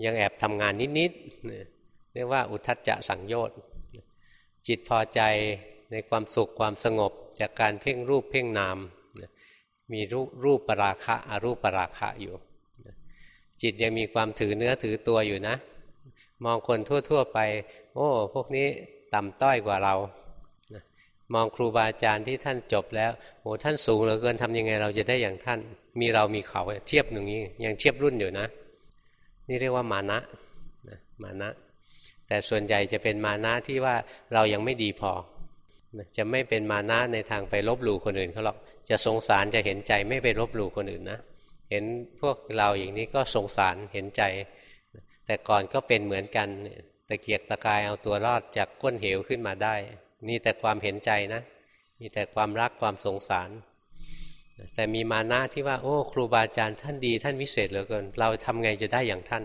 S1: ยังแอบทำงานนิดๆเรียกว่าอุทัจจะสังโยชน์จิตพอใจในความสุขความสงบจากการเพ่งรูปเพ่งนามมีรูปรูปปราคะอรูปปราคะอยู่ จิตยังมีความถือเนื้อถือตัวอยู่นะ มองคนทั่ว ๆ ไป โอ้พวกนี้ต่ำต้อยกว่าเรามองครูบาอาจารย์ที่ท่านจบแล้วโอ้ท่านสูงเหลือเกินทำยังไงเราจะได้อย่างท่าน มีเรามีเขาเทียบหนึ่งนี้ยังเทียบรุ่นอยู่นะ นี่เรียกว่ามานะนะมานะ แต่ส่วนใหญ่จะเป็นมานะที่ว่าเรายังไม่ดีพอ จะไม่เป็นมานะในทางไปลบหลู่คนอื่นเขาหรอกจะสงสารจะเห็นใจไม่ไปลบหลู่คนอื่นนะเห็นพวกเราอย่างนี้ก็สงสารเห็นใจ แต่ก่อนก็เป็นเหมือนกันตะเกียกตะกายเอาตัวรอดจากก้นเหวขึ้นมาได้ นี่แต่ความเห็นใจนะ มีแต่ความรักความสงสาร แต่มีมานะที่ว่า โอ้ครูบาอาจารย์ท่านดีท่านวิเศษเหลือเกิน เราทำไงจะได้อย่างท่าน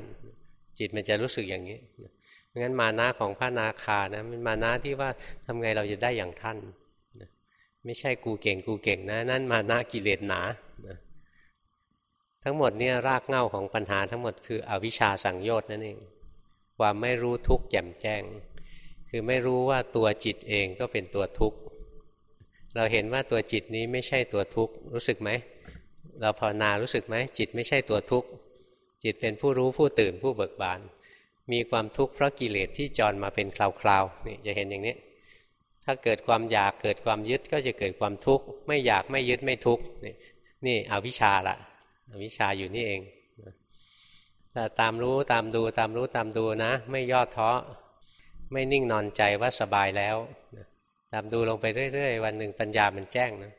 S1: จิตมันจะรู้สึกอย่างนี้งั้นมานะของพระนาคานะมันมานะที่ว่าทำไงเราจะได้อย่างท่านไม่ใช่กูเก่งกูเก่งนะ นั่นมานะกิเลสหนาทั้งหมดเนี่ยรากเหง้าของปัญหาทั้งหมดคืออวิชชาสังโยชน์นั่นเองความไม่รู้ทุกข์แจ่มแจ้ง คือไม่รู้ว่าตัวจิตเองก็เป็นตัวทุกข์ เราเห็นว่าตัวจิตนี้ไม่ใช่ตัวทุกข์รู้สึกไหม เราภาวนารู้สึกไหม จิตไม่ใช่ตัวทุกข์จิตเป็นผู้รู้ผู้ตื่นผู้เบิกบาน มีความทุกข์เพราะกิเลสที่จรมาเป็นคราวๆนี่จะเห็นอย่างนี้ ถ้าเกิดความอยากเกิดความยึดก็จะเกิดความทุกข์ไม่อยากไม่ยึดไม่ทุกข์นี่นี่อวิชชาละอวิชชาอยู่นี่เองแต่ตามรู้ตามดูตามรู้ตามดูนะ ไม่ย่อท้อไม่นิ่งนอนใจว่าสบายแล้ว ตามดูลงไปเรื่อยๆ วันหนึ่งปัญญามันแจ้งนะ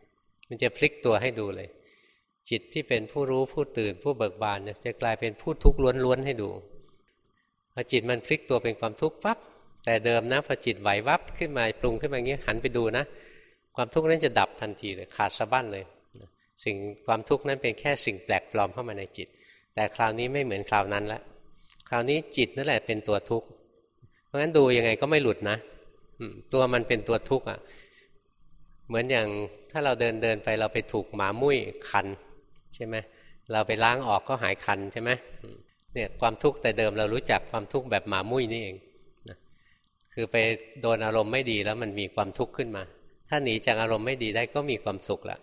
S1: มันจะพลิกตัวให้ดูเลย จิตที่เป็นผู้รู้ผู้ตื่นผู้เบิกบานจะกลายเป็นผู้ทุกข์ล้วนๆให้ดูพอจิตมันพลิกตัวเป็นความทุกข์ปั๊บแต่เดิมนะพอจิตไหววับขึ้นมาปรุงขึ้นมาอย่างนี้หันไปดูนะ ความทุกข์นั้นจะดับทันทีเลยขาดสะบั้นเลย สิ่งความทุกข์นั้นเป็นแค่สิ่งแปลกปลอมเข้ามาในจิต แต่คราวนี้ไม่เหมือนคราวนั้นละคราวนี้จิตนั่นแหละเป็นตัวทุกข์เพราะฉะนั้นดูยังไงก็ไม่หลุดนะ ตัวมันเป็นตัวทุกข์อะ เหมือนอย่างถ้าเราเดินเดินไปเราไปถูกหมามุ้ยคันใช่ไหมเราไปล้างออกก็หายคันใช่ไหมเนี่ยความทุกข์แต่เดิมเรารู้จักความทุกข์แบบหมามุ้ยนี่เองนะคือไปโดนอารมณ์ไม่ดีแล้วมันมีความทุกข์ขึ้นมา ถ้าหนีจากอารมณ์ไม่ดีได้ก็มีความสุขละ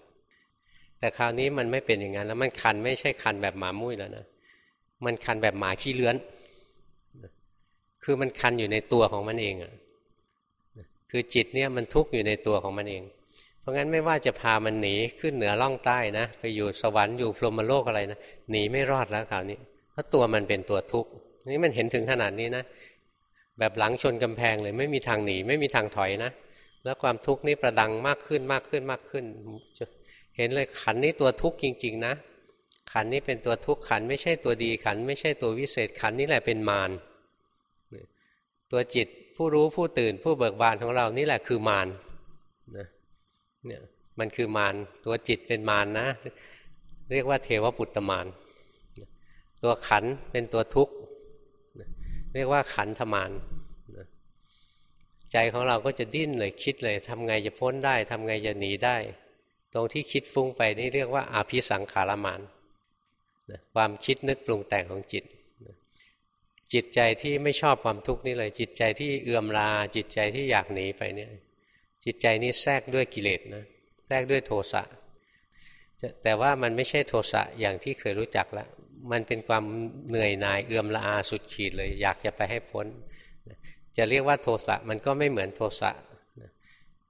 S1: แต่คราวนี้มันไม่เป็นอย่างนั้นแล้วมันคันไม่ใช่คันแบบหมามุ้ยแล้วนะมันคันแบบหมาขี้เลื้อน คือมันคันอยู่ในตัวของมันเองอะ คือจิตเนี่ยมันทุกข์อยู่ในตัวของมันเอง เพราะงั้นไม่ว่าจะพามันหนีขึ้นเหนือล่องใต้นะ ไปอยู่สวรรค์อยู่พรหมโลกอะไรนะหนีไม่รอดแล้วคราวนี้เพราะตัวมันเป็นตัวทุกข์นี่มันเห็นถึงขนาดนี้นะแบบหลังชนกำแพงเลยไม่มีทางหนีไม่มีทางถอยนะ แล้วความทุกข์นี้ประดังมากขึ้นมากขึ้นมากขึ้น เห็นเลยขันนี้ตัวทุกข์จริง ๆ นะ ขันนี้เป็นตัวทุกข์ขันไม่ใช่ตัวดีขัน ไม่ใช่ตัววิเศษขันนี่แหละเป็นมารตัวจิต ผู้รู้ผู้ตื่นผู้เบิกบานของเรานี่แหละคือมารนะเนี่ยมันคือมารตัวจิตเป็นมารนะ เรียกว่าเทวปุตตมารตัวขันเป็นตัวทุกข์เรียกว่าขันธมานใจของเราก็จะดิ้นเลยคิดเลยทำไงจะพ้นได้ทำไงจะหนีได้ ตรงที่คิดฟุ้งไปนี่เรียกว่าอาภิสังขารมานความคิดนึกปรุงแต่งของจิต จิตใจที่ไม่ชอบความทุกข์นี่เลย จิตใจที่เอื่อมลาจิตใจที่อยากหนีไปเนี่ย จิตใจนี้แทรกด้วยกิเลสนะแทรกด้วยโทสะแต่ว่ามันไม่ใช่โทสะอย่างที่เคยรู้จักแล้วมันเป็นความเหนื่อยหน่ายเอื่อมละอาสุดขีดเลย อยากจะไปให้พ้น จะเรียกว่าโทสะมันก็ไม่เหมือนโทสะ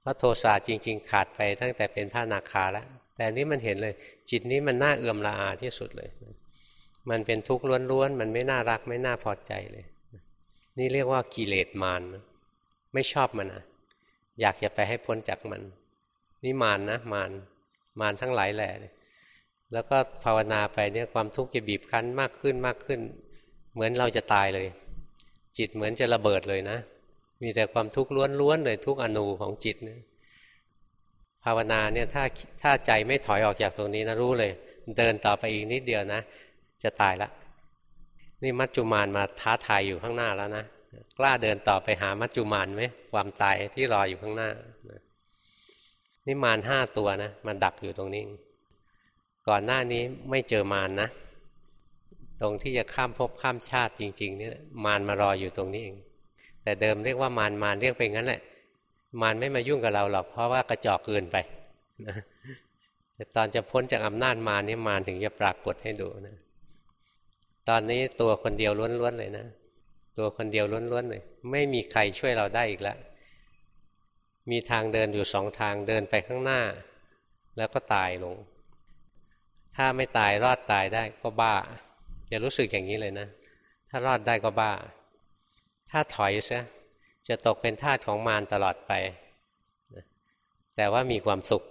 S1: เพราะโทสะจริง ๆ ขาดไปตั้งแต่เป็นพระนาคาแล้วแต่นี้มันเห็นเลย จิตนี้มันน่าเอื่อมละอาที่สุดเลย มันเป็นทุกข์ล้วนๆ มันไม่น่ารักไม่น่าพอใจเลย นี่เรียกว่ากิเลสมารไม่ชอบมันนะอยากจะไปให้พ้นจากมัน นี่มารนนะมารมารทั้งหลายแหล่แล้วก็ภาวนาไปเนี่ยความทุกข์จะบีบคั้นมากขึ้นมากขึ้น เหมือนเราจะตายเลย จิตเหมือนจะระเบิดเลยนะ มีแต่ความทุกข์ล้วนๆเลยทุกอนูของจิตนี่ยภภาวนาเนี่ยถ้าถ้าใจไม่ถอยออกจากตรงนี้นะรู้เลย เดินต่อไปอีกนิดเดียวนะ จะตายละนี่มัจจุมานมาท้าทายอยู่ข้างหน้าแล้วนะกล้าเดินต่อไปหามัจจุมานไหมความตายที่รออยู่ข้างหน้านี่มารห้าตัวนะมันดักอยู่ตรงนี้ ก่อนหน้านี้ไม่เจอมารนนะตรงที่จะข้ามภพข้ามชาติจริงๆนี่มารมารออยู่ตรงนี้เอง แต่เดิมเรียกว่ามารมารเรียกไปงั้นแหละ มารไม่มายุ่งกับเราหรอกเพราะว่ากระจอกเกินไปแต่ตอนจะพ้นจากอำนาจมารนี่มารถึงจะปรากฏให้ดูนะ ตอนนี้ตัวคนเดียวล้วนๆเลยนะ ตัวคนเดียวล้วนๆเลย ไม่มีใครช่วยเราได้อีกแล้ว มีทางเดินอยู่สองทางเดินไปข้างหน้า แล้วก็ตายลง ถ้าไม่ตายรอดตายได้ก็บ้าจะรู้สึกอย่างนี้เลยนะ ถ้ารอดได้ก็บ้า ถ้าถอยซะจะตกเป็นทาสของมารตลอดไป แต่ว่ามีความสุข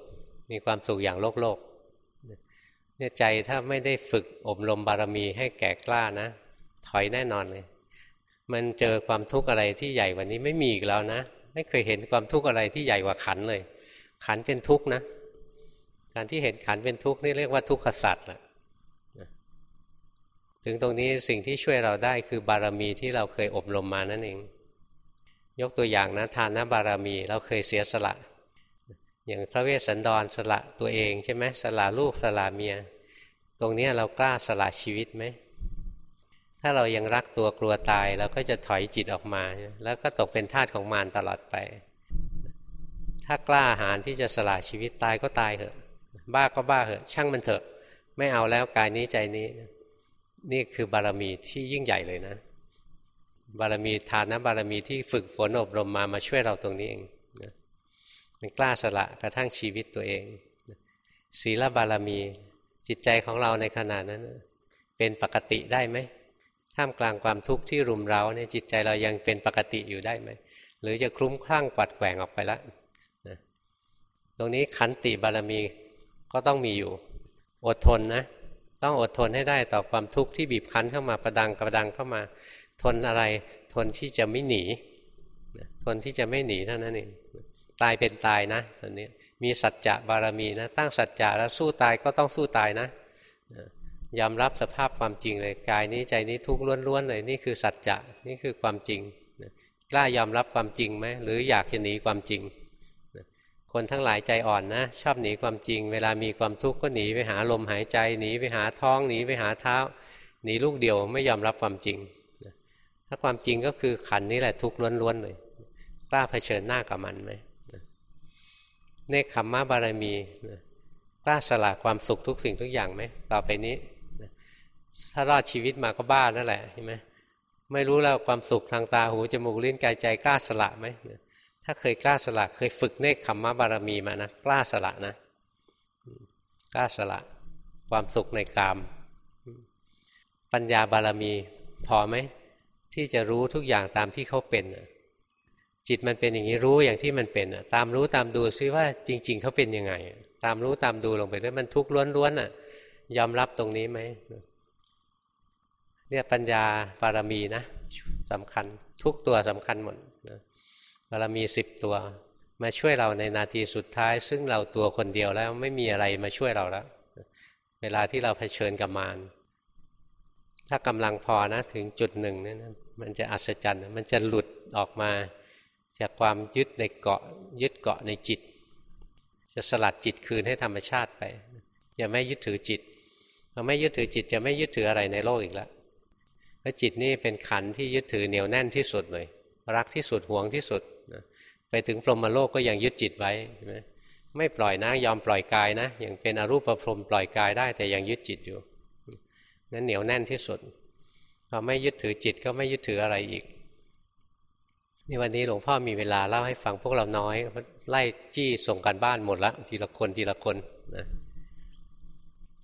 S1: มีความสุขอย่างโลกโลก เนี่ยใจถ้าไม่ได้ฝึกอบรมบารมีให้แก่กล้านะ ถอยแน่นอนเลย มันเจอความทุกข์อะไรที่ใหญ่กว่านี้ไม่มีอีกแล้วนะ ไม่เคยเห็นความทุกข์อะไรที่ใหญ่กว่าขันเลย ขันเป็นทุกข์นะ การที่เห็นขันเป็นทุกข์นี่เรียกว่าทุกขสัตว์ละถึงตรงนี้สิ่งที่ช่วยเราได้คือบารมีที่เราเคยอบรมมานั่นเอง ยกตัวอย่างนะทานบารมีเราเคยเสียสละ อย่างพระเวสสันดรสละตัวเองใช่ไหมสละลูกสละเมีย ตรงนี้เรากล้าสละชีวิตไหม ถ้าเรายังรักตัวกลัวตายเราก็จะถอยจิตออกมา แล้วก็ตกเป็นทาสของมารตลอดไป ถ้ากล้าหาญที่จะสละชีวิตตายก็ตายเถอะ บ้าก็บ้าเถอะ ช่างมันเถอะ ไม่เอาแล้วกายนี้ใจนี้ นี่คือบารมีที่ยิ่งใหญ่เลยนะ บารมีทานนะบารมีที่ฝึกฝนอบรมมามาช่วยเราตรงนี้เอง มันกล้าสละกระทั่งชีวิตตัวเองศีลบารมี จิตใจของเราในขณะนั้น เป็นปกติได้ไหมท่ามกลางความทุกข์ที่รุมเร้าเนี่ยจิตใจเรายังเป็นปกติอยู่ได้ไหมหรือจะคลุ้มคลั่งกวัดแกว่งออกไปล้วนะตรงนี้ขันติบารมีก็ต้องมีอยู่ อดทนนะ ต้องอดทนให้ได้ต่อความทุกข์ที่บีบคั้นเข้ามาประดังกระดังเข้ามา ทนอะไรทนที่จะไม่หนีทนที่จะไม่หนีเท่านั้นเอง ตายเป็นตายนะตอนนี้มีสัจจะบารมีนะ ตั้งสัจจะแล้วสู้ตายก็ต้องสู้ตายนะยอมรับสภาพความจริงเลยกายนี้ใจนี้ทุกข์ล้วนๆเลยนี่คือสัจจะนี่คือความจริงกล้ายอมรับความจริงไหมหรืออยากจะหนีความจริง คนทั้งหลายใจอ่อนนะ ชอบหนีความจริง เวลามีความทุกข์ก็หนีไปหาลมหายใจหนีไปหาท้องหนีไปหาเท้าหนีลูกเดียวไม่ยอมรับความจริง ถ้าความจริงก็คือขันนี้แหละทุกข์ล้วนๆเลยกล้าเผชิญหน้ากับมันไหม เนคขมมะบารมีกล้าสละความสุขทุกสิ่งทุกอย่างไหมต่อไปนี้ถ้ารอดชีวิตมาก็บ้านั่นแหละใช่ไหมไม่รู้แล้วความสุขทางตาหูจมูกลิ้นกายใจกล้าสละไหมถ้าเคยกล้าสละเคยฝึกเนคขมมะบารมีมานะกล้าสละนะกล้าสละความสุขในกาม ปัญญาบารมีพอไหมที่จะรู้ทุกอย่างตามที่เขาเป็น จิตมันเป็นอย่างนี้รู้อย่างที่มันเป็นตามรู้ตามดูซิว่าจริง ๆเขาเป็นยังไง ตามรู้ตามดูลงไปด้วยมันทุกข์ล้วนๆอะ ยอมรับตรงนี้ไหมเนี่ยปัญญาบารมีนะสำคัญทุกตัวสำคัญหมดนะบารมีสิบตัว มาช่วยเราในนาทีสุดท้าย ซึ่งเราตัวคนเดียวแล้วไม่มีอะไรมาช่วยเราแล้ว เวลาที่เราเผชิญกับมารถ้ากำลังพอนะ ถึงจุดหนึ่งนี่นะมันจะอัศจรรย์ มันจะหลุดออกมา จากความยึดในเกาะยึดเกาะในจิต จะสลัดจิตคืนให้ธรรมชาติไปอย่าไม่ยึดถือจิตเราไม่ยึดถือจิตจะไม่ยึดถืออะไรในโลกอีกแล้วเพราะจิตนี่เป็นขันที่ยึดถือเหนียวแน่นที่สุดเลย รักที่สุดห่วงที่สุดไปถึงพรหมโลกก็ยังยึดจิตไว้ไม่ปล่อยนะยอมปล่อยกายนะอย่างเป็นอรูปพรหมปล่อยกายได้แต่ยังยึดจิตอยู่นั้นเหนียวแน่นที่สุดพอไม่ยึดถือจิตก็ไม่ยึดถืออะไรอีก นี่วันนี้หลวงพ่อมีเวลาเล่าให้ฟังพวกเราน้อยไล่จี้ส่งกันบ้านหมดละทีละคนทีละคนนะ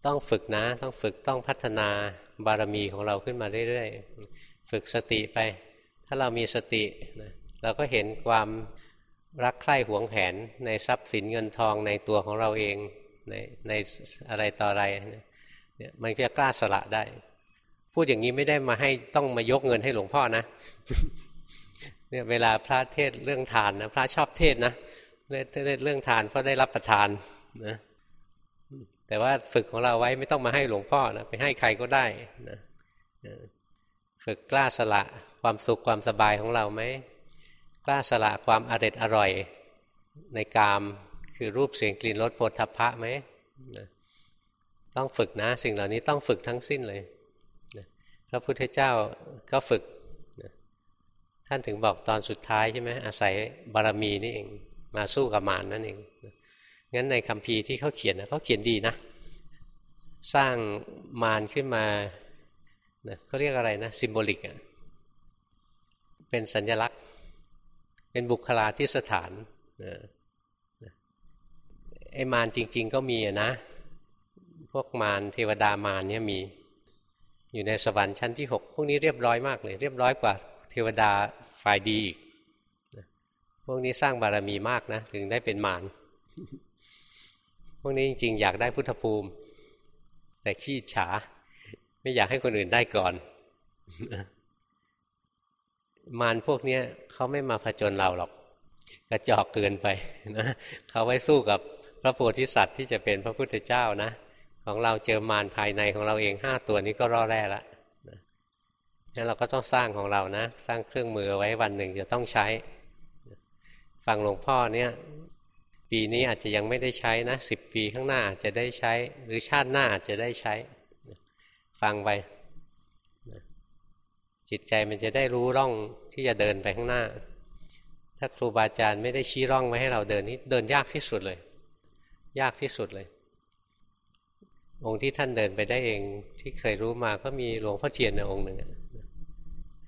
S1: ต้องฝึกนะ ต้องฝึกต้องพัฒนาบารมีของเราขึ้นมาเรื่อยๆ ฝึกสติไป ถ้าเรามีสตินะเราก็เห็นความรักใคร่หวงแหนในทรัพย์สินเงินทองในตัวของเราเองในในอะไรต่ออะไรเนี่ยมันจะกล้าสละได้ พูดอย่างนี้ไม่ได้มาให้ต้องมายกเงินให้หลวงพ่อนะ เนี่ยเวลาพระเทศเรื่องทานนะพระชอบเทศนะเรื่องทานเพราะได้รับประทานนะแต่ว่าฝึกของเราไว้ไม่ต้องมาให้หลวงพ่อนะไปให้ใครก็ได้นะฝึกกล้าสละความสุขความสบายของเราไหมกล้าสละความอร็ดอร่อยในกามคือรูปเสียงกลิ่นรสโผฏฐัพพะไหมต้องฝึกนะ สิ่งเหล่านี้ต้องฝึกทั้งสิ้นเลยพระพุทธเจ้าก็ฝึก ท่านถึงบอกตอนสุดท้ายใช่ไหมอาศัยบารมีนี่เองมาสู้กับมารนนั่นเองงั้นในคำพีที่เขาเขียนนะเขาเขียนดีนะ สร้างมารขึ้นมาเขาเรียกอะไรนะซิมโบลิกเป็นสัญลักษณ์ เป็นบุคลาที่สถานไอ้มารจริง ๆ ก็มีนะ พวกมารเทวดามารเนี่ยมี อยู่ในสวรรค์ชั้นที่หกพวกนี้เรียบร้อยมากเลย เรียบร้อยกว่า เทวดาฝ่ายดีอีกพวกนี้สร้างบารมีมากนะ ถึงได้เป็นมารพวกนี้จริงๆ อยากได้พุทธภูมิ แต่ขี้ฉา ไม่อยากให้คนอื่นได้ก่อน มารพวกนี้เขาไม่มาผจญเราหรอก กระจอกเกินไปนะเขาไว้สู้กับพระโพธิสัตว์ที่จะเป็นพระพุทธเจ้านะ ของเราเจอมารภายในของเราเองห้าตัวนี้ก็รอแร่ละ งั้นเราก็ต้องสร้างของเรานะ สร้างเครื่องมือไว้วันหนึ่งจะต้องใช้ ฟังหลวงพ่อเนี่ยปีนี้อาจจะยังไม่ได้ใช้นะสิบปีข้างหน้าอาจจะได้ใช้ หรือชาติหน้าอาจจะได้ใช้ ฟังไปจิตใจมันจะได้รู้ร่องที่จะเดินไปข้างหน้า ถ้าครูบาอาจารย์ไม่ได้ชี้ร่องไว้ให้เราเดินนี่เดินยากที่สุดเลย ยากที่สุดเลย องค์ที่ท่านเดินไปได้เองที่เคยรู้มาก็มีหลวงพ่อเทียนในองค์หนึ่ง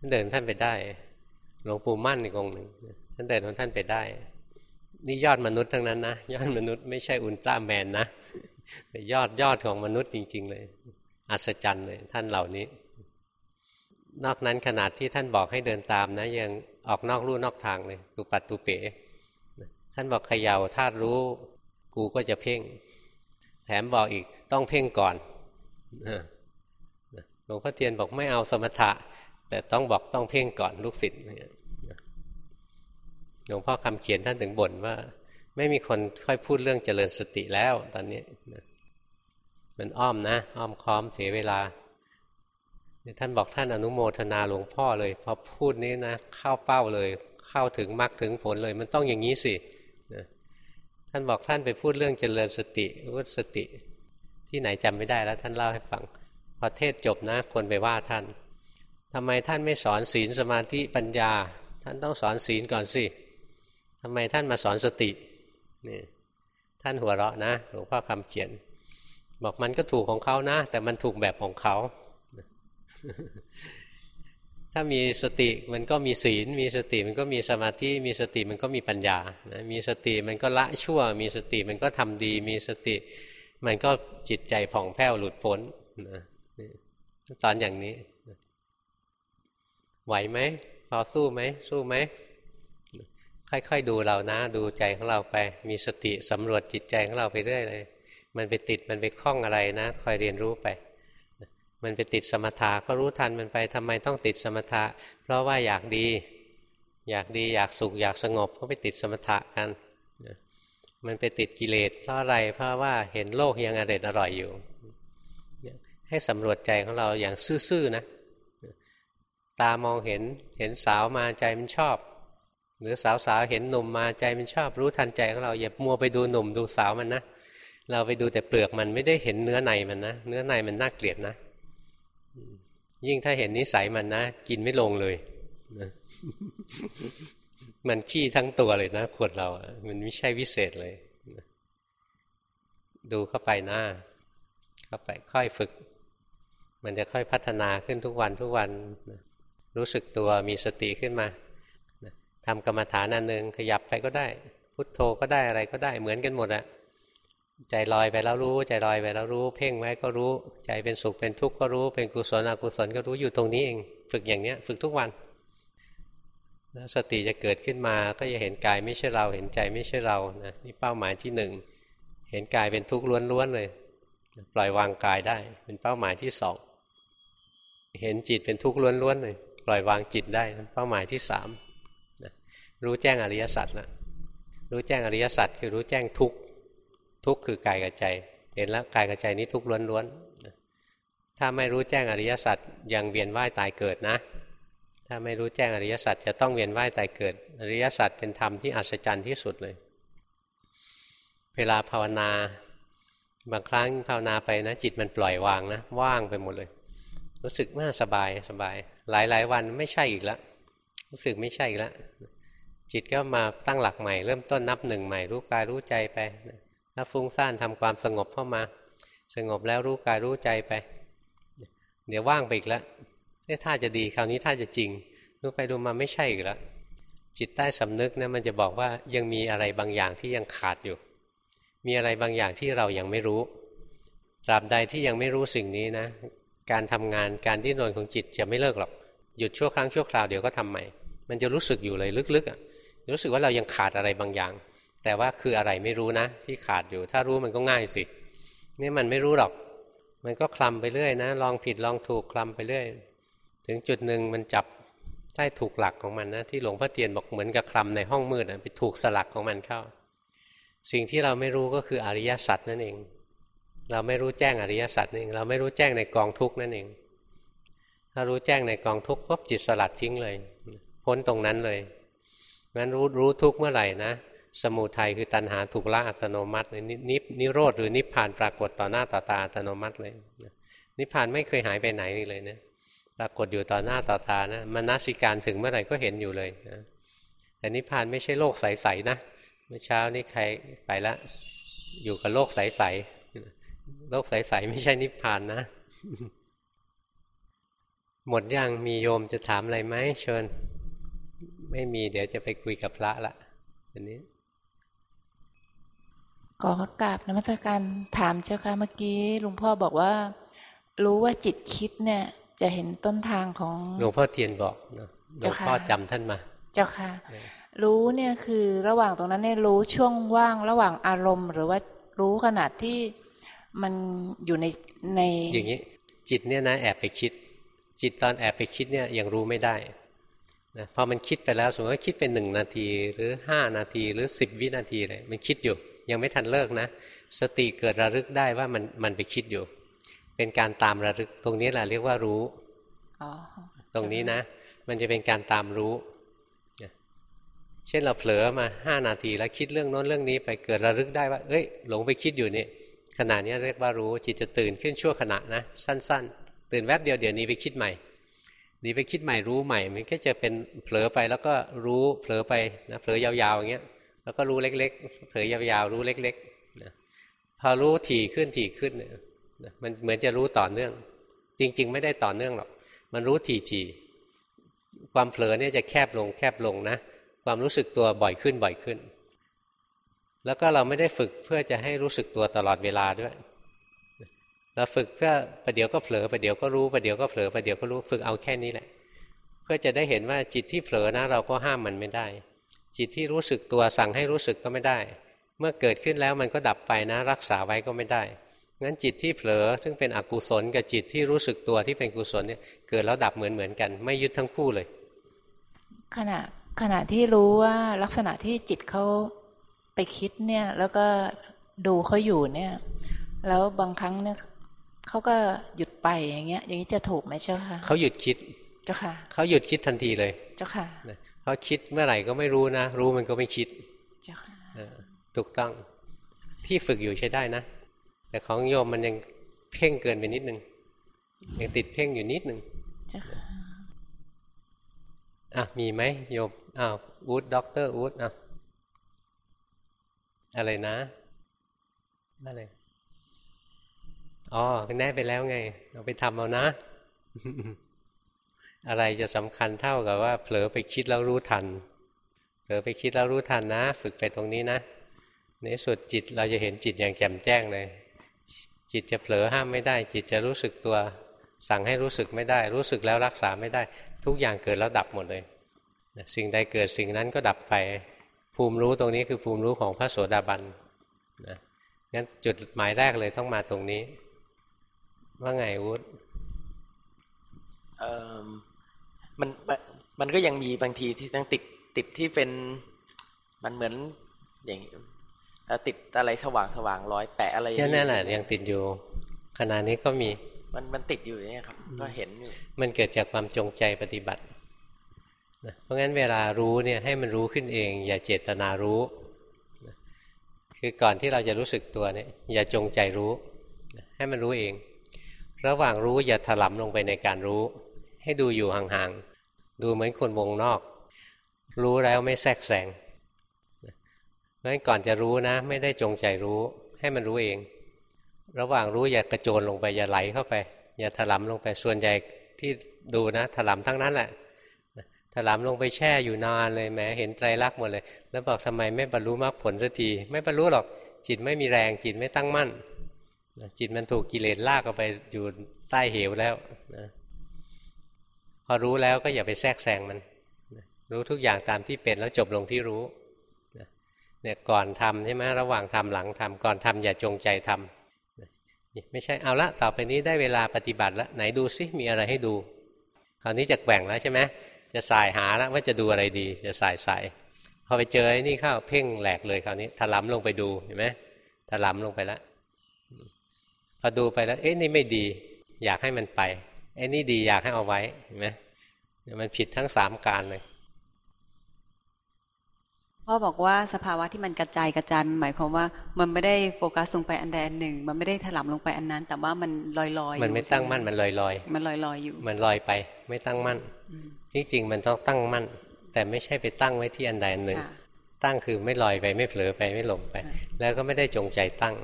S1: ท่านเดินท่านไปได้หลวงปู่มั่นอีกองหนึ่งท่านเดินของท่านไปได้ นี่ยอดมนุษย์ทั้งนั้นนะยอดมนุษย์ไม่ใช่อุลตร้าแมนนะแต่ยอดยอดของมนุษย์จริง ๆ เลย อัศจรรย์เลยท่านเหล่านี้ นอกนั้นขนาดที่ท่านบอกให้เดินตามนะ ยังออกนอกลู่นอกทางเลยตุปัดตุเป๋ท่านบอกขยาวธาตุรู้ กูก็จะเพ่ง แถมบอกอีกต้องเพ่งก่อนหลวงพ่อเทียนบอกไม่เอาสมถะ แต่ต้องบอกต้องเพ่งก่อนลูกศิษย์หลวงพ่อคำเขียนท่านถึงบ่นว่า ไม่มีคนค่อยพูดเรื่องเจริญสติแล้วตอนนี้มันอ้อมนะ อ้อมค้อมเสียเวลาท่านบอกท่านอนุโมทนาหลวงพ่อเลย พอพูดนี้นะเข้าเป้าเลย เข้าถึงมรรคถึงผลเลย มันต้องอย่างนี้สิท่านบอกท่านไปพูดเรื่องเจริญสติวุฒสติ ที่ไหนจำไม่ได้แล้วท่านเล่าให้ฟัง พอเทศจบนะ คนไปว่าท่าน ทำไมท่านไม่สอนศีลสมาธิปัญญา ท่านต้องสอนศีลก่อนสิทำไมท่านมาสอนสตินี่ท่านหัวเราะนะหลวงพ่อคำเขียน บอกมันก็ถูกของเขานะ แต่มันถูกแบบของเขา ถ้ามีสติมันก็มีศีล มีสติมันก็มีสมาธิ มีสติมันก็มีปัญญานะมีสติมันก็ละชั่ว มีสติมันก็ทำดี มีสติ มันก็จิตใจผ่องแผ้วหลุดพ้นนะตอนอย่างนี้ ไหวไหมพอสู้ไหมสู้ไหมค่อยๆดูเรานะ ดูใจของเราไป มีสติสำรวจจิตใจของเราไปเรื่อยเลย มันไปติดมันไปคล้องอะไรนะ คอยเรียนรู้ไป มันไปติดสมถะก็รู้ทันมันไปทำไมต้องติดสมถะ เพราะว่าอยากดี อยากดีอยากสุขอยากสงบก็ไปติดสมถะกัน มันไปติดกิเลสเพราะอะไรเพราะว่าเห็นโลกยังอร่อยอร่อยอยู่ ให้สำรวจใจของเราอย่างซื่อๆนะ ตามองเห็นเห็นสาวมาใจมันชอบ หรือสาวๆเห็นหนุ่มมาใจมันชอบ รู้ทันใจของเราอย่ามัวไปดูหนุ่มดูสาวมันนะเราไปดูแต่เปลือกมันไม่ได้เห็นเนื้อในมันนะเนื้อในมันน่าเกลียดนะ ยิ่งถ้าเห็นนิสัยมันนะกินไม่ลงเลยมันขี้ทั้งตัวเลยนะขวดเรา มันไม่ใช่วิเศษเลย ดูเข้าไปน้าเข้าไปค่อยฝึก มันจะค่อยพัฒนาขึ้นทุกวันทุกวัน รู้สึกตัวมีสติขึ้นมาทำกรรมฐานอันหนึ่งขยับไปก็ได้ พุทโธก็ได้อะไรก็ได้เหมือนกันหมดอะใจลอยไปแล้วรู้ ใจลอยไปแล้วรู้ เพ่งไว้ก็รู้ ใจเป็นสุขเป็นทุกข์ก็รู้ เป็นกุศลอกุศลก็รู้อยู่ตรงนี้เอง ฝึกอย่างเนี้ยฝึกทุกวันแล้วสติจะเกิดขึ้นมาก็จะเห็นกายไม่ใช่เรา เห็นใจไม่ใช่เรานะนี่เป้าหมายที่หนึ่งเห็นกายเป็นทุกข์ล้วนๆเลย ปล่อยวางกายได้ เป็นเป้าหมายที่สองเห็นจิตเป็นทุกข์ล้วนๆเลย ปล่อยวางจิตได้เป้าหมายที่สามรู้แจ้งอริยสัจนะรู้แจ้งอริยสัจคือรู้แจ้งทุกทุกคือกายกับใจ เห็นแล้วกายกับใจนี้ทุกล้วนๆถ้าไม่รู้แจ้งอริยสัจยังเวียนว่ายตายเกิดนะ ถ้าไม่รู้แจ้งอริยสัจจะต้องเวียนว่ายตายเกิด อริยสัจเป็นธรรมที่อัศจรรย์ที่สุดเลย เวลาภาวนาบางครั้งภาวนาไปนะ จิตมันปล่อยวางนะว่างไปหมดเลย รู้สึกว่าสบายสบาย หลายหลายวันไม่ใช่อีกแล้วรู้สึกไม่ใช่อีกแล้วจิตก็มาตั้งหลักใหม่เริ่มต้นนับหนึ่งใหม่รู้กายรู้ใจไปถ้าฟุ้งซ่านทำความสงบเข้ามา สงบแล้วรู้กายรู้ใจไป เดี๋ยวว่างไปอีกแล้วนี่ถ้าจะดีคราวนี้ถ้าจะจริงรู้ไปดูมาไม่ใช่อีกแล้วจิตใต้สำนึกนะมันจะบอกว่ายังมีอะไรบางอย่างที่ยังขาดอยู่ มีอะไรบางอย่างที่เรายังไม่รู้ตราบใดที่ยังไม่รู้สิ่งนี้นะ การทำงานการดิ้นรนของจิตจะไม่เลิกหรอกหยุดชั่วครั้งชั่วคราวเดี๋ยวก็ทำใหม่ มันจะรู้สึกอยู่เลยลึกๆอะรู้สึกว่าเรายังขาดอะไรบางอย่าง แต่ว่าคืออะไรไม่รู้นะ ที่ขาดอยู่ ถ้ารู้มันก็ง่ายสินี่มันไม่รู้หรอก มันก็คลำไปเรื่อยนะ ลองผิดลองถูกคลำไปเรื่อย ถึงจุดหนึ่งมันจับได้ถูกหลักของมันนะที่หลวงพ่อเตียนบอกเหมือนกับคลำในห้องมืดไปถูกสลักของมันเข้า สิ่งที่เราไม่รู้ก็คืออริยสัจนั่นเอง เราไม่รู้แจ้งอริยสัจนั่นเองเราไม่รู้แจ้งในกองทุกนั่นเองถ้ารู้แจ้งในกองทุกปุ๊บจิตสลัดทิ้งเลย พ้นตรงนั้นเลยงั้นรู้รู้ทุกเมื่อไหร่นะสมุทัยคือตัณหาถูกละอัตโนมัติเลยนิพนิโรธหรือนิพพานปรากฏต่อหน้าต่อตาอัตโนมัติเลยนิพพานไม่เคยหายไปไหนเลยนะปรากฏอยู่ต่อหน้าต่อตานะมนสิการถึงเมื่อไหร่ก็เห็นอยู่เลยนะแต่นิพพานไม่ใช่โลกใสๆนะเมื่อเช้านี้ใครไปแล้วอยู่กับโลกใสๆ โลกใสๆไม่ใช่นิพพานนะ หมดยังมีโยมจะถามอะไรไหมเชิญ ไม่มีเดี๋ยวจะไปคุยกับพระละวันนี้
S2: ขอกราบนมัสการถามเจ้าค่ะเมื่อกี้หลวงพ่อบอกว่า รู้ว่าจิตคิดเนี่ย จะเห็นต้นทางของ
S1: หลวงพ่อเทียนบอกนะหลวงพ่อจำท่านมา
S2: เจ้าค่ะ รู้เนี่ยคือระหว่างตรงนั้นเนี่ยรู้ช่วงว่างระหว่างอารมณ์ หรือว่ารู้ขนาดที่ มันอยู่ในใน
S1: อย่างนี้ จิตเนี่ยนะแอบไปคิด จิตตอนแอบไปคิดเนี่ยยังรู้ไม่ได้นะพอมันคิดไปแล้วสมมติว่าคิดเป็นหนึ่งนาทีหรือห้านาทีหรือสิบวินาทีเลยมันคิดอยู่ ยังไม่ทันเลิกนะ สติเกิดระลึกได้ว่ามันมันไปคิดอยู่ เป็นการตามระลึกตรงนี้แหละเรียกว่ารู้ตรงนี้นะ มันจะเป็นการตามรู้ เช่นเราเผลอมาห้านาทีแล้วคิดเรื่องโน้นเรื่องนี้ไปเกิดระลึกได้ว่า เอ้ย หลงไปคิดอยู่นี่ ขณะนี้เรียกว่ารู้จิตจะตื่นขึ้นชั่วขณะนะสั้น ๆ ตื่นแวบเดียวเดี๋ยวนี้ไปคิดใหม่นี้ไปคิดใหม่รู้ใหม่ มันก็จะเป็นเผลอไปแล้วก็รู้เผลอไปนะเผลอยาวๆอย่างเงี้ยแล้วก็รู้เล็ก ๆ เผลอยาวๆรู้เล็กๆนะพอรู้ถี่ขึ้นถี่ขึ้นนี่ยมันเหมือนจะรู้ต่อเนื่อง จริง ๆ ไม่ได้ต่อเนื่องหรอกมันรู้ถี่ๆความเผลอเนี่ยจะแคบลงแคบลงนะ ความรู้สึกตัวบ่อยขึ้นบ่อยขึ้น แล้วก็เราไม่ได้ฝึกเพื่อจะให้รู้สึกตัวตลอดเวลาด้วย เราฝึกเพื่อประเดี๋ยวก็เผลอประเดี๋ยวก็รู้ประเดี๋ยวก็เผลอประเดี๋ยวก็รู้ฝึกเอาแค่นี้แหละ เพื่อจะได้เห็นว่าจิตที่เผลอนะ เราก็ห้ามมันไม่ได้ จิตที่รู้สึกตัวสั่งให้รู้สึกก็ไม่ได้ เมื่อเกิดขึ้นแล้วมันก็ดับไปนะ รักษาไว้ก็ไม่ได้งั้นจิตที่เผลอซึ่งเป็นอกุศลกับจิตที่รู้สึกตัวที่เป็นกุศลเนี่ยเกิดแล้วดับเหมือนเหมือนกัน ไม่ยึดทั้งคู่เลย
S2: ขณะขณะที่รู้ว่าลักษณะที่จิตเขา ไปคิดเนี่ย แล้วก็ดูเขาอยู่เนี่ย แล้วบางครั้งเนี่ยเขาก็หยุดไปอย่างเงี้ย อย่างนี้จะถูกไหมเจ้าค่ะ
S1: เขาหยุดคิด
S2: เจ้าค่ะ
S1: เขาหยุดคิดทันทีเลย
S2: เจ้าค่ะ
S1: เขาคิดเมื่อไหร่ก็ไม่รู้นะ รู้มันก็ไม่คิด
S2: เจ้าค่ะ
S1: ถูกต้องที่ฝึกอยู่ใช้ได้นะ แต่ของโยมมันยังเพ่งเกินไปนิดนึงยังติดเพ่งอยู่นิดนึงเจ้าค่ะอะมีไหมโยมอ้าวอูดด็อกเตอร์อูดอะ อะไรนะอะไรอ๋อแน่ไปแล้วไง เอาไปทำเอานะ อะไรจะสำคัญเท่ากับว่าเผลอไปคิดแล้วรู้ทัน เผลอไปคิดแล้วรู้ทันนะ ฝึกไปตรงนี้นะ ในสุดจิตเราจะเห็นจิตอย่างแจ่มแจ้งเลย จิตจะเผลอห้ามไม่ได้ จิตจะรู้สึกตัว สั่งให้รู้สึกไม่ได้ รู้สึกแล้วรักษาไม่ได้ ทุกอย่างเกิดแล้วดับหมดเลย สิ่งใดเกิดสิ่งนั้นก็ดับไป ภูมิรู้ตรงนี้คือภูมิรู้ของพระโสดาบันนะงั้นจุดหมายแรกเลยต้องมาตรงนี้ ว่าไงวุฒิ
S3: มันมันก็ยังมีบางทีที่ยังติดติดที่เป็นมันเหมือนอย่างนี้แล้วติดอะไรสว่างสว่างๆร้อยแปะอะไรอย่าง
S1: แค่นั้นแหละยังติดอยู่ขณะนี้ก็มี
S3: มันมันติดอยู่อย่างเงี้ยครับ ก็เห็นอยู่
S1: มันเกิดจากความจงใจปฏิบัติ นะเพราะงั้นเวลารู้เนี่ยให้มันรู้ขึ้นเอง อย่าเจตนารู้นะคือก่อนที่เราจะรู้สึกตัวเนี่ยอย่าจงใจรู้นะให้มันรู้เอง ระหว่างรู้อย่าถลำลงไปในการรู้ ให้ดูอยู่ห่างๆดูเหมือนคนวงนอก รู้แล้วไม่แทรกแซงเพราะฉะนั้นก่อนจะรู้นะ ไม่ได้จงใจรู้ ให้มันรู้เอง ระหว่างรู้อย่ากระโจนลงไปอย่าไหลเข้าไป อย่าถลำลงไปส่วนใหญ่ที่ดูนะถลำทั้งนั้นแหละ ถลำลงไปแช่อยู่นานเลยแหมเห็นไตรลักษณ์หมดเลย แล้วบอกทำไมไม่บรรลุมรรคผลสักทีไม่บรรลุหรอกจิตไม่มีแรงจิตไม่ตั้งมั่น จิตมันถูกกิเลสลากเอาไปอยู่ใต้เหวแล้วนะพอรู้แล้วก็อย่าไปแทรกแซงมันรู้ทุกอย่างตามที่เป็นแล้วจบลงที่รู้เนี่ยก่อนทำใช่ไหมระหว่างทำหลังทำก่อนทำอย่าจงใจทำไม่ใช่เอาละต่อไปนี้ได้เวลาปฏิบัติแล้วไหนดูซิมีอะไรให้ดูคราวนี้จะแกว่งแล้วใช่ไหม จะสายหาแล้วว่าจะดูอะไรดี จะสายสายพอไปเจอไอ้นี่เข้าเพ่งแหลกเลยคราวนี้ถลำลงไปดูเห็นไหมถลำลงไปแล้วพอดูไปแล้ว เอ๊ะนี่ไม่ดี อยากให้มันไปไอ้นี่ดีอยากให้เอาไว้เห็นไหมมันผิดทั้งสามการเลย
S4: พ่อบอกว่าสภาวะที่มันกระจายกระจายมันหมายความว่า มันไม่ได้โฟกัสลงไปอันใดอันหนึ่ง มันไม่ได้ถลำลงไปอันนั้น แต่ว่ามันลอยๆอย
S1: มันไม่ตั้งมั่นมันลอยลอย
S4: มันลอยๆอยู่
S1: มันลอยไป ไม่ตั้งมั่น จริงๆมันต้องตั้งมั่น แต่ไม่ใช่ไปตั้งไว้ที่อันใดอันหนึ่ง
S4: ค่ะ
S1: ตั้งคือไม่ลอยไปไม่เผลอไปไม่หลงไป แล้วก็ไม่ได้จงใจตั้ง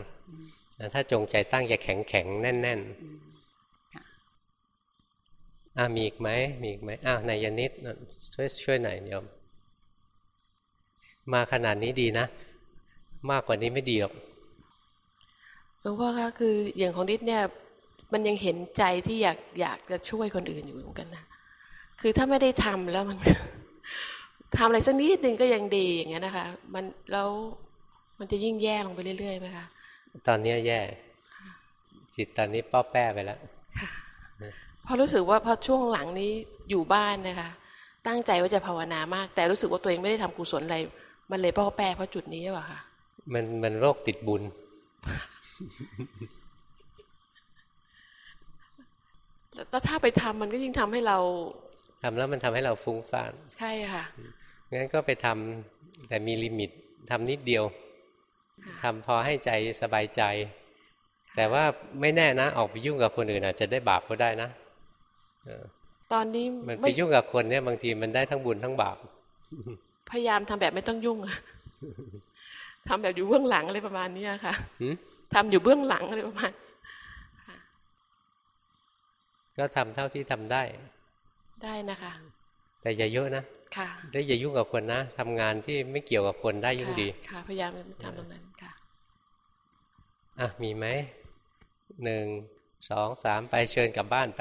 S1: ถ้าจงใจตั้งจะแข็งแข็งแน่นแน่นอ่ามีอีกไหมมีอีกไหมอ้าวนายนิดช่วยช่วยหน่อยโยมมาขนาดนี้ดีนะ มากกว่านี้ไม่ดีหรอก
S5: หลวงพ่อคะคืออย่างของนิดเนี่ย มันยังเห็นใจที่อยากอยากจะช่วยคนอื่นอยู่เหมือนกันนะ คือถ้าไม่ได้ทำแล้วมันทำอะไรสักนิดหนึ่งก็ยังดีอย่างเงี้ยนะคะ มันแล้วมันจะยิ่งแย่ลงไปเรื่อยๆไหมคะ
S1: ตอนเนี้ยแย่ จิตตอนนี้ป้อแป้ไปแล้ว
S5: พอรู้สึกว่าพอช่วงหลังนี้อยู่บ้านนะคะ ตั้งใจว่าจะภาวนามาก แต่รู้สึกว่าตัวเองไม่ได้ทำกุศลอะไร มันเลยป้อแป้เพราะจุดนี้หรือเปล่าคะ
S1: มันมันโรคติดบุญ
S5: แล้วถ้าไปทำมันก็ยิ่งทำให้เรา
S1: ทำแล้วมันทำให้เราฟุ้งซ่าน
S5: ใช่ค่ะ
S1: งั้นก็ไปทำแต่มีลิมิตทำนิดเดียวทำพอให้ใจสบายใจ แต่ว่าไม่แน่นะออกไปยุ่งกับคนอื่นอาจจะได้บาปก็ได้นะเออ
S5: ตอนนี้
S1: มันไป
S5: ไม่
S1: ยุ่งกับคนเนี่ยบางทีมันได้ทั้งบุญทั้งบาป
S5: พยายามทำแบบไม่ต้องยุ่งอะทำแบบอยู่เบื้องหลังอะไรประมาณเนี้ยค่ะ
S1: หืม
S5: ทำอยู่เบื้องหลังอะไรประมาณ
S1: ก็ทำเท่าที่ทำได้
S5: ได้นะคะ
S1: แต่อย่าเยอะนะ
S5: ค่ะ
S1: ได้อย่ายุ่งกับคนนะทำงานที่ไม่เกี่ยวกับคนได้ยิ่ง
S5: ค่ะ
S1: ดี
S5: ค่ะพยายามทำตรงนั้นค่ะ
S1: อะมีไหมหนึ่งสองสามไปเชิญกลับบ้านไป